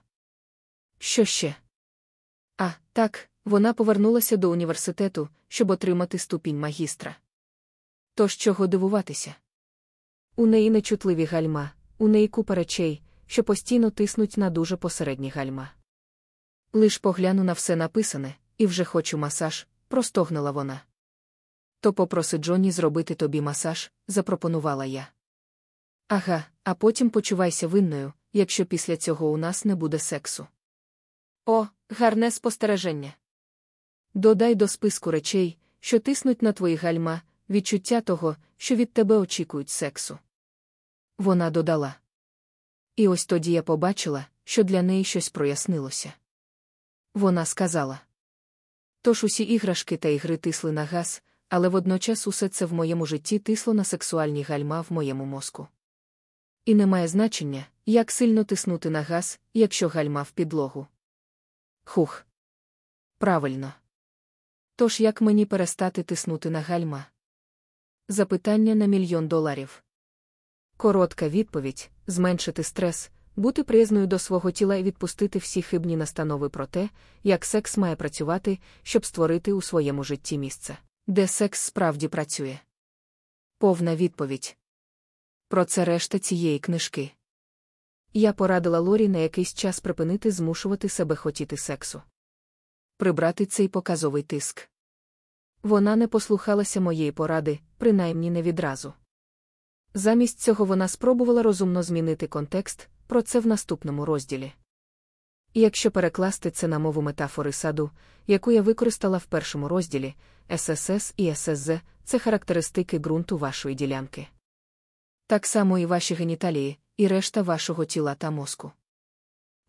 Що ще? А, так, вона повернулася до університету, щоб отримати ступінь магістра. Тож чого дивуватися? У неї нечутливі гальма, у неї купа речей, що постійно тиснуть на дуже посередні гальма. Лиш погляну на все написане, і вже хочу масаж, простогнала вона. То попроси Джонні зробити тобі масаж, запропонувала я. Ага, а потім почувайся винною, якщо після цього у нас не буде сексу. О, гарне спостереження. Додай до списку речей, що тиснуть на твої гальма, відчуття того, що від тебе очікують сексу. Вона додала. І ось тоді я побачила, що для неї щось прояснилося. Вона сказала. Тож усі іграшки та ігри тисли на газ, але водночас усе це в моєму житті тисло на сексуальні гальма в моєму мозку. І не має значення, як сильно тиснути на газ, якщо гальма в підлогу. Хух. Правильно. Тож як мені перестати тиснути на гальма? Запитання на мільйон доларів. Коротка відповідь зменшити стрес, бути приязною до свого тіла і відпустити всі хибні настанови про те, як секс має працювати, щоб створити у своєму житті місце, де секс справді працює. Повна відповідь. Про це решта цієї книжки. Я порадила Лорі на якийсь час припинити змушувати себе хотіти сексу. Прибрати цей показовий тиск. Вона не послухалася моєї поради, принаймні не відразу. Замість цього вона спробувала розумно змінити контекст, про це в наступному розділі. Якщо перекласти це на мову метафори саду, яку я використала в першому розділі, ССС і ССЗ це характеристики ґрунту вашої ділянки. Так само і ваші геніталії, і решта вашого тіла та мозку.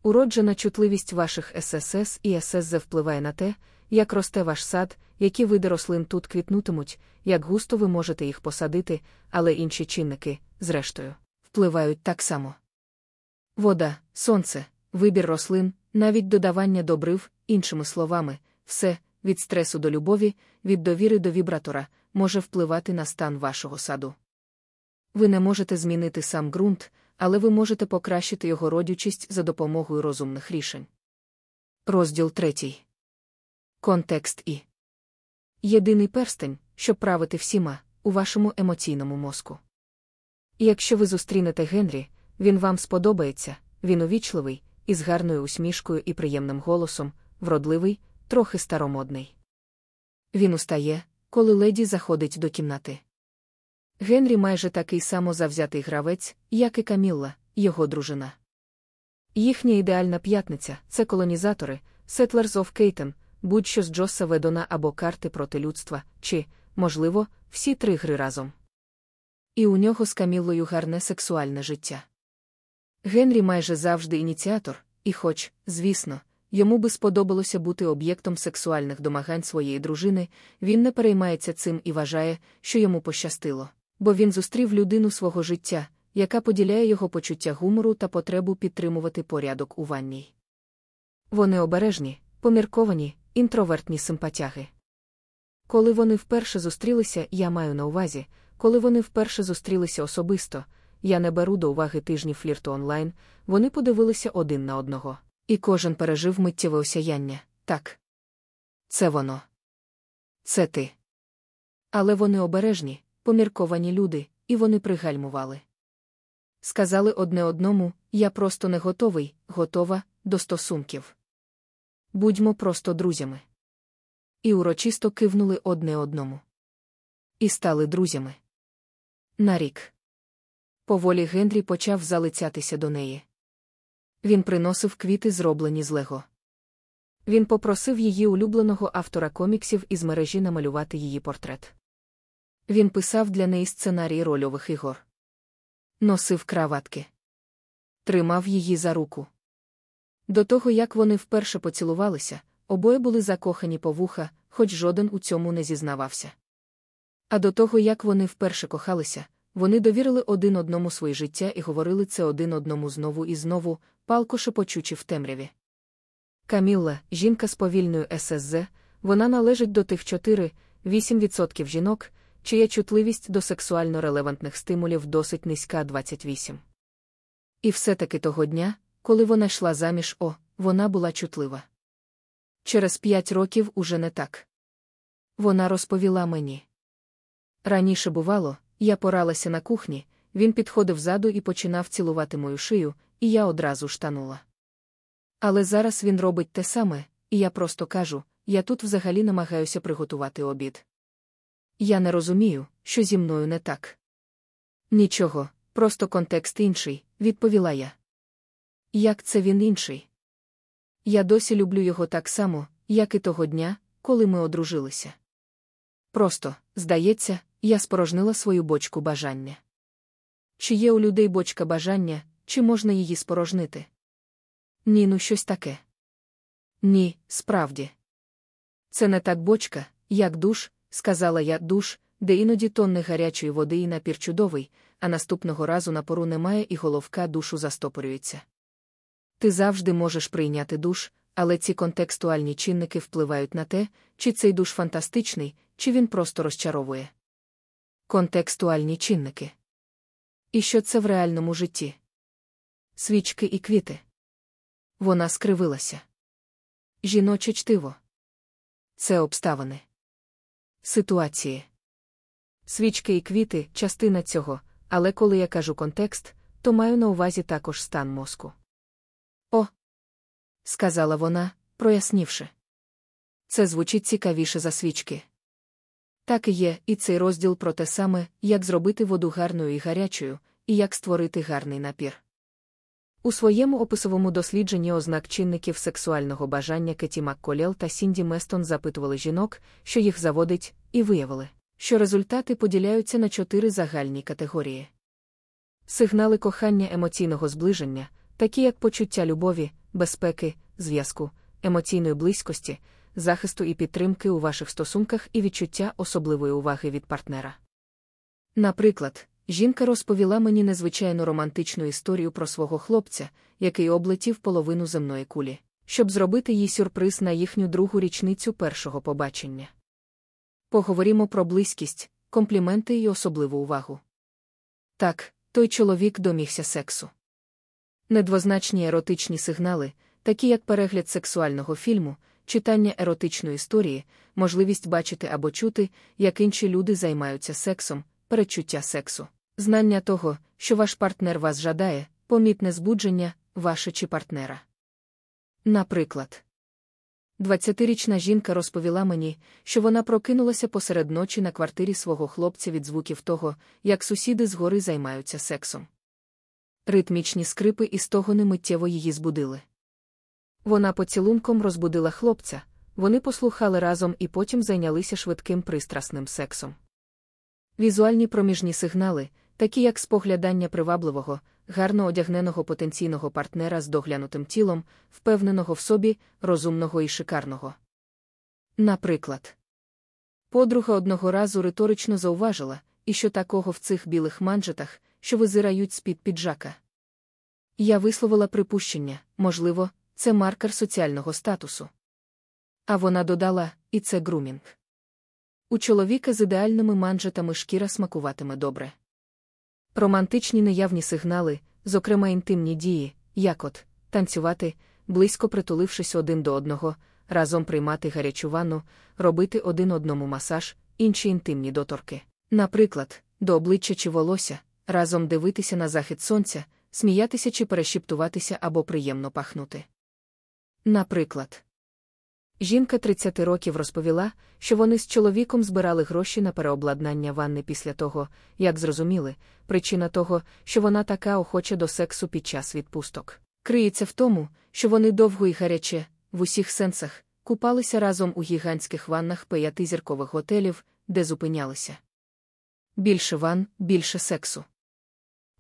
Уроджена чутливість ваших ССС і ССЗ впливає на те, як росте ваш сад, які види рослин тут квітнутимуть, як густо ви можете їх посадити, але інші чинники, зрештою, впливають так само. Вода, сонце, вибір рослин, навіть додавання добрив, іншими словами, все, від стресу до любові, від довіри до вібратора, може впливати на стан вашого саду. Ви не можете змінити сам ґрунт, але ви можете покращити його родючість за допомогою розумних рішень. Розділ третій. Контекст і єдиний перстень, щоб правити всіма, у вашому емоційному мозку. Якщо ви зустрінете Генрі, він вам сподобається, він увічливий, із гарною усмішкою і приємним голосом, вродливий, трохи старомодний. Він устає, коли леді заходить до кімнати. Генрі майже такий самозавзятий гравець, як і Камілла, його дружина. Їхня ідеальна п'ятниця це колонізатори, Settlers of Кейтен, будь-що з Джоса Ведона або карти проти людства, чи, можливо, всі три гри разом. І у нього з Каміллою гарне сексуальне життя. Генрі майже завжди ініціатор, і, хоч, звісно, йому би сподобалося бути об'єктом сексуальних домагань своєї дружини, він не переймається цим і вважає, що йому пощастило, бо він зустрів людину свого життя, яка поділяє його почуття гумору та потребу підтримувати порядок у ванній. Вони обережні, помірковані, інтровертні симпатяги. Коли вони вперше зустрілися, я маю на увазі, коли вони вперше зустрілися особисто, я не беру до уваги тижні флірту онлайн, вони подивилися один на одного. І кожен пережив миттєве осяяння, так. Це воно. Це ти. Але вони обережні, помірковані люди, і вони пригальмували. Сказали одне одному я просто не готовий, готова до стосунків. Будьмо просто друзями. І урочисто кивнули одне одному. І стали друзями. На рік. Поволі Генрі почав залицятися до неї. Він приносив квіти, зроблені з лего. Він попросив її улюбленого автора коміксів із мережі намалювати її портрет. Він писав для неї сценарій рольових ігор. Носив краватки. Тримав її за руку. До того, як вони вперше поцілувалися, обоє були закохані по вуха, хоч жоден у цьому не зізнавався. А до того, як вони вперше кохалися, вони довірили один одному своє життя і говорили це один одному знову і знову, палко шепочучи в темряві. Камілла, жінка з повільною ССЗ, вона належить до тих 4-8% жінок, чия чутливість до сексуально релевантних стимулів досить низька 28. І все-таки того дня, коли вона йшла заміж, о, вона була чутлива. Через п'ять років уже не так. Вона розповіла мені. Раніше бувало, я поралася на кухні, він підходив ззаду і починав цілувати мою шию, і я одразу штанула. Але зараз він робить те саме, і я просто кажу я тут взагалі намагаюся приготувати обід. Я не розумію, що зі мною не так. Нічого, просто контекст інший, відповіла я. Як це він інший? Я досі люблю його так само, як і того дня, коли ми одружилися. Просто, здається, я спорожнила свою бочку бажання. Чи є у людей бочка бажання, чи можна її спорожнити? Ні, ну щось таке. Ні, справді. Це не так бочка, як душ, сказала я душ, де іноді тонни гарячої води і напір чудовий, а наступного разу напору немає і головка душу застопорюється. Ти завжди можеш прийняти душ, але ці контекстуальні чинники впливають на те, чи цей душ фантастичний, чи він просто розчаровує. Контекстуальні чинники. І що це в реальному житті? Свічки і квіти. Вона скривилася. Жіноче чтиво. Це обставини. Ситуації. Свічки і квіти частина цього, але коли я кажу контекст, то маю на увазі також стан мозку. О, сказала вона, прояснівши. Це звучить цікавіше за свічки. Так і є, і цей розділ про те саме, як зробити воду гарною і гарячою, і як створити гарний напір. У своєму описовому дослідженні ознак чинників сексуального бажання Кеті Макколел та Сінді Местон запитували жінок, що їх заводить, і виявили, що результати поділяються на чотири загальні категорії. Сигнали кохання емоційного зближення, такі як почуття любові, безпеки, зв'язку, емоційної близькості, захисту і підтримки у ваших стосунках і відчуття особливої уваги від партнера. Наприклад, жінка розповіла мені незвичайну романтичну історію про свого хлопця, який облетів половину земної кулі, щоб зробити їй сюрприз на їхню другу річницю першого побачення. Поговоримо про близькість, компліменти і особливу увагу. Так, той чоловік домігся сексу. Недвозначні еротичні сигнали, такі як перегляд сексуального фільму, читання еротичної історії, можливість бачити або чути, як інші люди займаються сексом, перечуття сексу, знання того, що ваш партнер вас жадає, помітне збудження, ваше чи партнера. Наприклад, 20-річна жінка розповіла мені, що вона прокинулася посеред ночі на квартирі свого хлопця від звуків того, як сусіди згори займаються сексом. Ритмічні скрипи і стогони миттєво її збудили. Вона поцілунком розбудила хлопця, вони послухали разом і потім зайнялися швидким пристрасним сексом. Візуальні проміжні сигнали, такі як споглядання привабливого, гарно одягненого потенційного партнера з доглянутим тілом, впевненого в собі, розумного і шикарного. Наприклад, подруга одного разу риторично зауважила, і що такого в цих білих манжетах, що визирають з-під піджака. Я висловила припущення, можливо, це маркер соціального статусу. А вона додала, і це грумінг. У чоловіка з ідеальними манжетами шкіра смакуватиме добре. Романтичні неявні сигнали, зокрема інтимні дії, як от танцювати, близько притулившись один до одного, разом приймати гарячу ванну, робити один одному масаж, інші інтимні доторки. Наприклад, до обличчя чи волосся, разом дивитися на захід сонця, сміятися чи перешіптуватися або приємно пахнути. Наприклад, жінка 30 років розповіла, що вони з чоловіком збирали гроші на переобладнання ванни після того, як зрозуміли, причина того, що вона така охоча до сексу під час відпусток, криється в тому, що вони довго і гаряче, в усіх сенсах, купалися разом у гігантських ваннах п'ятизіркових готелів, де зупинялися. Більше ван, більше сексу.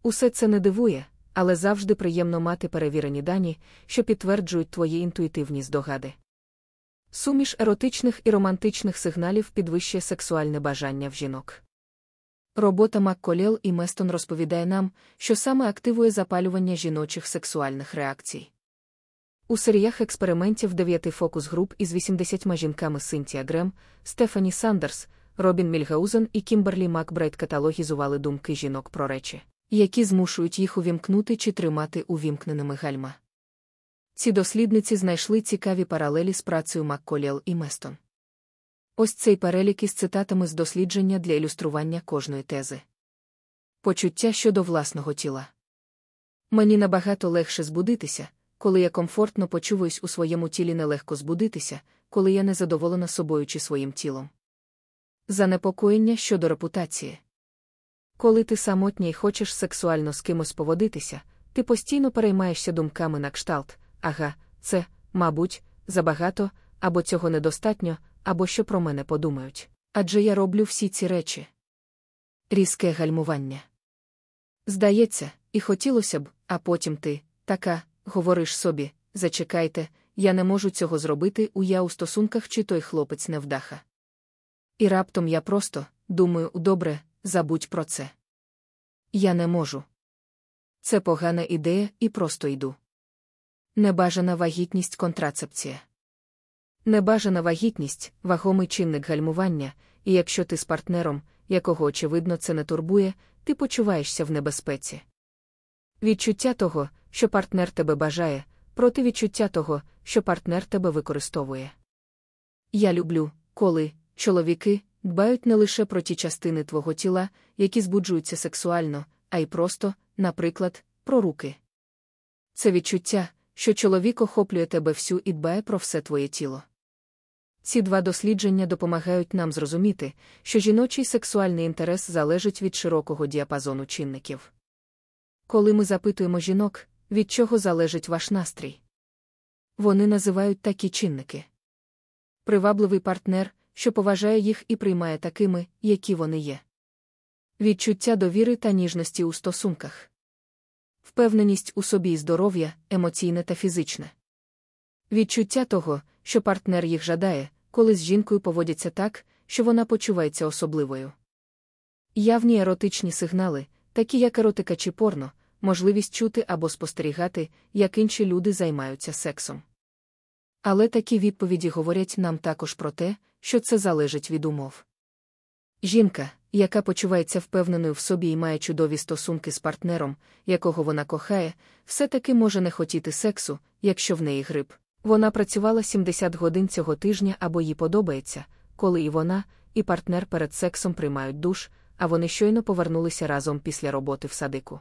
Усе це не дивує, але завжди приємно мати перевірені дані, що підтверджують твої інтуїтивні здогади. Суміш еротичних і романтичних сигналів підвищує сексуальне бажання в жінок. Робота Макколєл і Местон розповідає нам, що саме активує запалювання жіночих сексуальних реакцій. У серіях експериментів дев'яти фокус груп із 80 жінками Синтія Грем, Стефані Сандерс, Робін Мільгаузен і Кімберлі Макбрайт каталогізували думки жінок про речі, які змушують їх увімкнути чи тримати увімкненими гальма. Ці дослідниці знайшли цікаві паралелі з працею Макколєл і Местон. Ось цей перелік із цитатами з дослідження для ілюстрування кожної тези. Почуття щодо власного тіла. Мені набагато легше збудитися, коли я комфортно почуваюсь у своєму тілі нелегко збудитися, коли я незадоволена собою чи своїм тілом. Занепокоєння щодо репутації. Коли ти самотня і хочеш сексуально з кимось поводитися, ти постійно переймаєшся думками на кшталт, ага, це, мабуть, забагато, або цього недостатньо, або що про мене подумають. Адже я роблю всі ці речі. Різке гальмування. Здається, і хотілося б, а потім ти, така, говориш собі, зачекайте, я не можу цього зробити у я у стосунках, чи той хлопець невдаха. І раптом я просто, думаю, добре, забудь про це. Я не можу. Це погана ідея і просто йду. Небажана вагітність контрацепція. Небажана вагітність вагомий чинник гальмування, і якщо ти з партнером, якого, очевидно, це не турбує, ти почуваєшся в небезпеці. Відчуття того, що партнер тебе бажає, проти відчуття того, що партнер тебе використовує. Я люблю, коли чоловіки, дбають не лише про ті частини твого тіла, які збуджуються сексуально, а й просто, наприклад, про руки. Це відчуття, що чоловік охоплює тебе всю і дбає про все твоє тіло. Ці два дослідження допомагають нам зрозуміти, що жіночий сексуальний інтерес залежить від широкого діапазону чинників. Коли ми запитуємо жінок, від чого залежить ваш настрій, вони називають такі чинники. Привабливий партнер, що поважає їх і приймає такими, які вони є. Відчуття довіри та ніжності у стосунках, впевненість у собі і здоров'я, емоційне та фізичне. Відчуття того, що партнер їх жадає, коли з жінкою поводяться так, що вона почувається особливою. Явні еротичні сигнали, такі як еротика чи порно, можливість чути або спостерігати, як інші люди займаються сексом. Але такі відповіді говорять нам також про те, що це залежить від умов. Жінка, яка почувається впевненою в собі і має чудові стосунки з партнером, якого вона кохає, все-таки може не хотіти сексу, якщо в неї грип. Вона працювала 70 годин цього тижня або їй подобається, коли і вона, і партнер перед сексом приймають душ, а вони щойно повернулися разом після роботи в садику.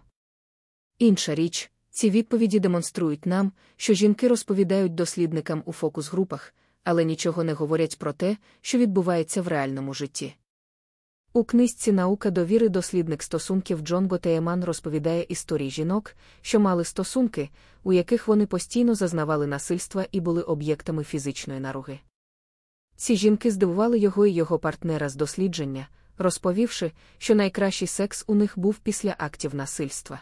Інша річ, ці відповіді демонструють нам, що жінки розповідають дослідникам у фокус-групах, але нічого не говорять про те, що відбувається в реальному житті. У книжці Наука довіри дослідник стосунків Джон Готеєман розповідає історії жінок, що мали стосунки, у яких вони постійно зазнавали насильства і були об'єктами фізичної наруги. Ці жінки здивували його і його партнера з дослідження, розповівши, що найкращий секс у них був після актів насильства.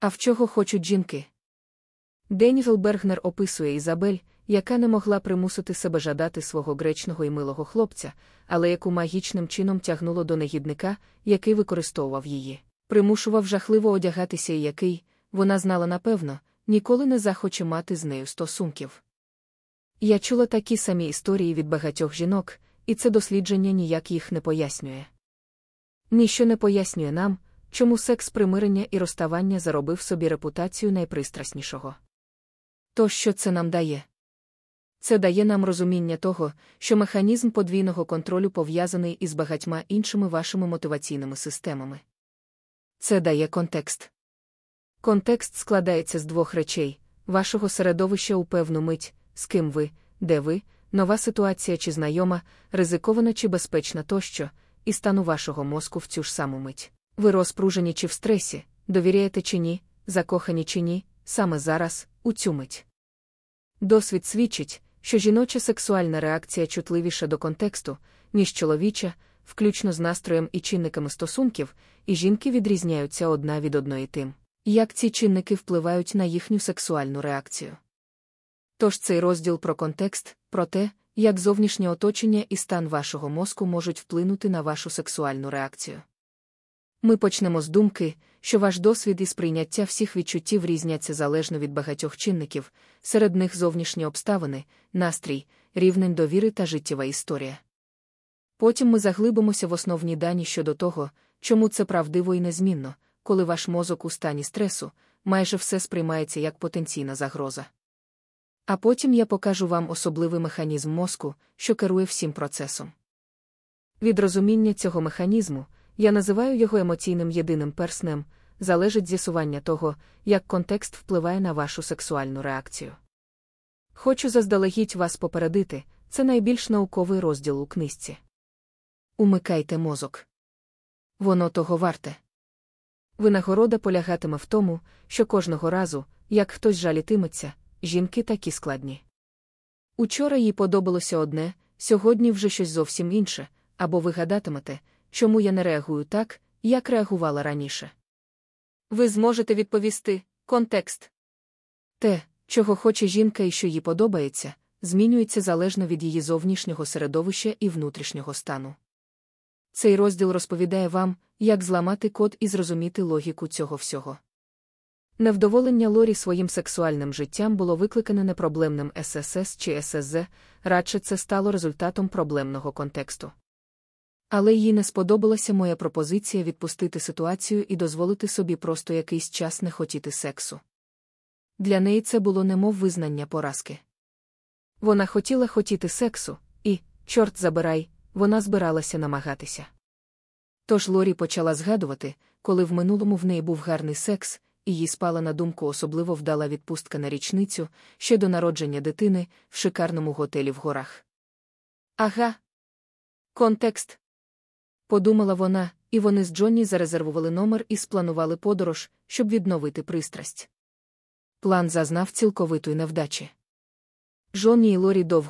А в чого хочуть жінки? Деніел Бергнер описує Ізабель, яка не могла примусити себе жадати свого гречного і милого хлопця, але яку магічним чином тягнуло до негідника, який використовував її, примушував жахливо одягатися і який, вона знала напевно, ніколи не захоче мати з нею стосунків. Я чула такі самі історії від багатьох жінок, і це дослідження ніяк їх не пояснює. Ніщо не пояснює нам, чому секс примирення і розставання заробив собі репутацію найпристраснішого. То що це нам дає? Це дає нам розуміння того, що механізм подвійного контролю пов'язаний із багатьма іншими вашими мотиваційними системами. Це дає контекст. Контекст складається з двох речей вашого середовища у певну мить, з ким ви, де ви, нова ситуація чи знайома, ризикована чи безпечна тощо, і стану вашого мозку в цю ж саму мить. Ви розпружені чи в стресі, довіряєте чи ні, закохані чи ні, саме зараз, у цю мить. Досвід свідчить, що жіноча сексуальна реакція чутливіша до контексту, ніж чоловіча, включно з настроєм і чинниками стосунків, і жінки відрізняються одна від одної тим, як ці чинники впливають на їхню сексуальну реакцію. Тож цей розділ про контекст, про те, як зовнішнє оточення і стан вашого мозку можуть вплинути на вашу сексуальну реакцію. Ми почнемо з думки, що ваш досвід і сприйняття всіх відчуттів різняться залежно від багатьох чинників, серед них зовнішні обставини, настрій, рівень довіри та життєва історія. Потім ми заглибимося в основні дані щодо того, чому це правдиво і незмінно, коли ваш мозок у стані стресу, майже все сприймається як потенційна загроза. А потім я покажу вам особливий механізм мозку, що керує всім процесом. Від розуміння цього механізму я називаю його емоційним єдиним перснем, залежить з'ясування того, як контекст впливає на вашу сексуальну реакцію. Хочу заздалегідь вас попередити, це найбільш науковий розділ у книжці. Умикайте мозок. Воно того варте. Винагорода полягатиме в тому, що кожного разу, як хтось жалітиметься, жінки такі складні. Учора їй подобалося одне, сьогодні вже щось зовсім інше, або ви гадатимете, чому я не реагую так, як реагувала раніше. Ви зможете відповісти контекст. Те, чого хоче жінка і що їй подобається, змінюється залежно від її зовнішнього середовища і внутрішнього стану. Цей розділ розповідає вам, як зламати код і зрозуміти логіку цього всього. Невдоволення Лорі своїм сексуальним життям було викликане не проблемним ССС чи ССЗ, радше це стало результатом проблемного контексту. Але їй не сподобалася моя пропозиція відпустити ситуацію і дозволити собі просто якийсь час не хотіти сексу. Для неї це було немов визнання поразки. Вона хотіла хотіти сексу, і, чорт забирай, вона збиралася намагатися. Тож Лорі почала згадувати, коли в минулому в неї був гарний секс, і їй спала на думку особливо вдала відпустка на річницю, ще до народження дитини, в шикарному готелі в горах. Ага. Контекст. Подумала вона, і вони з Джонні зарезервували номер і спланували подорож, щоб відновити пристрасть. План зазнав цілковитої невдачі. Джонні і Лорі довго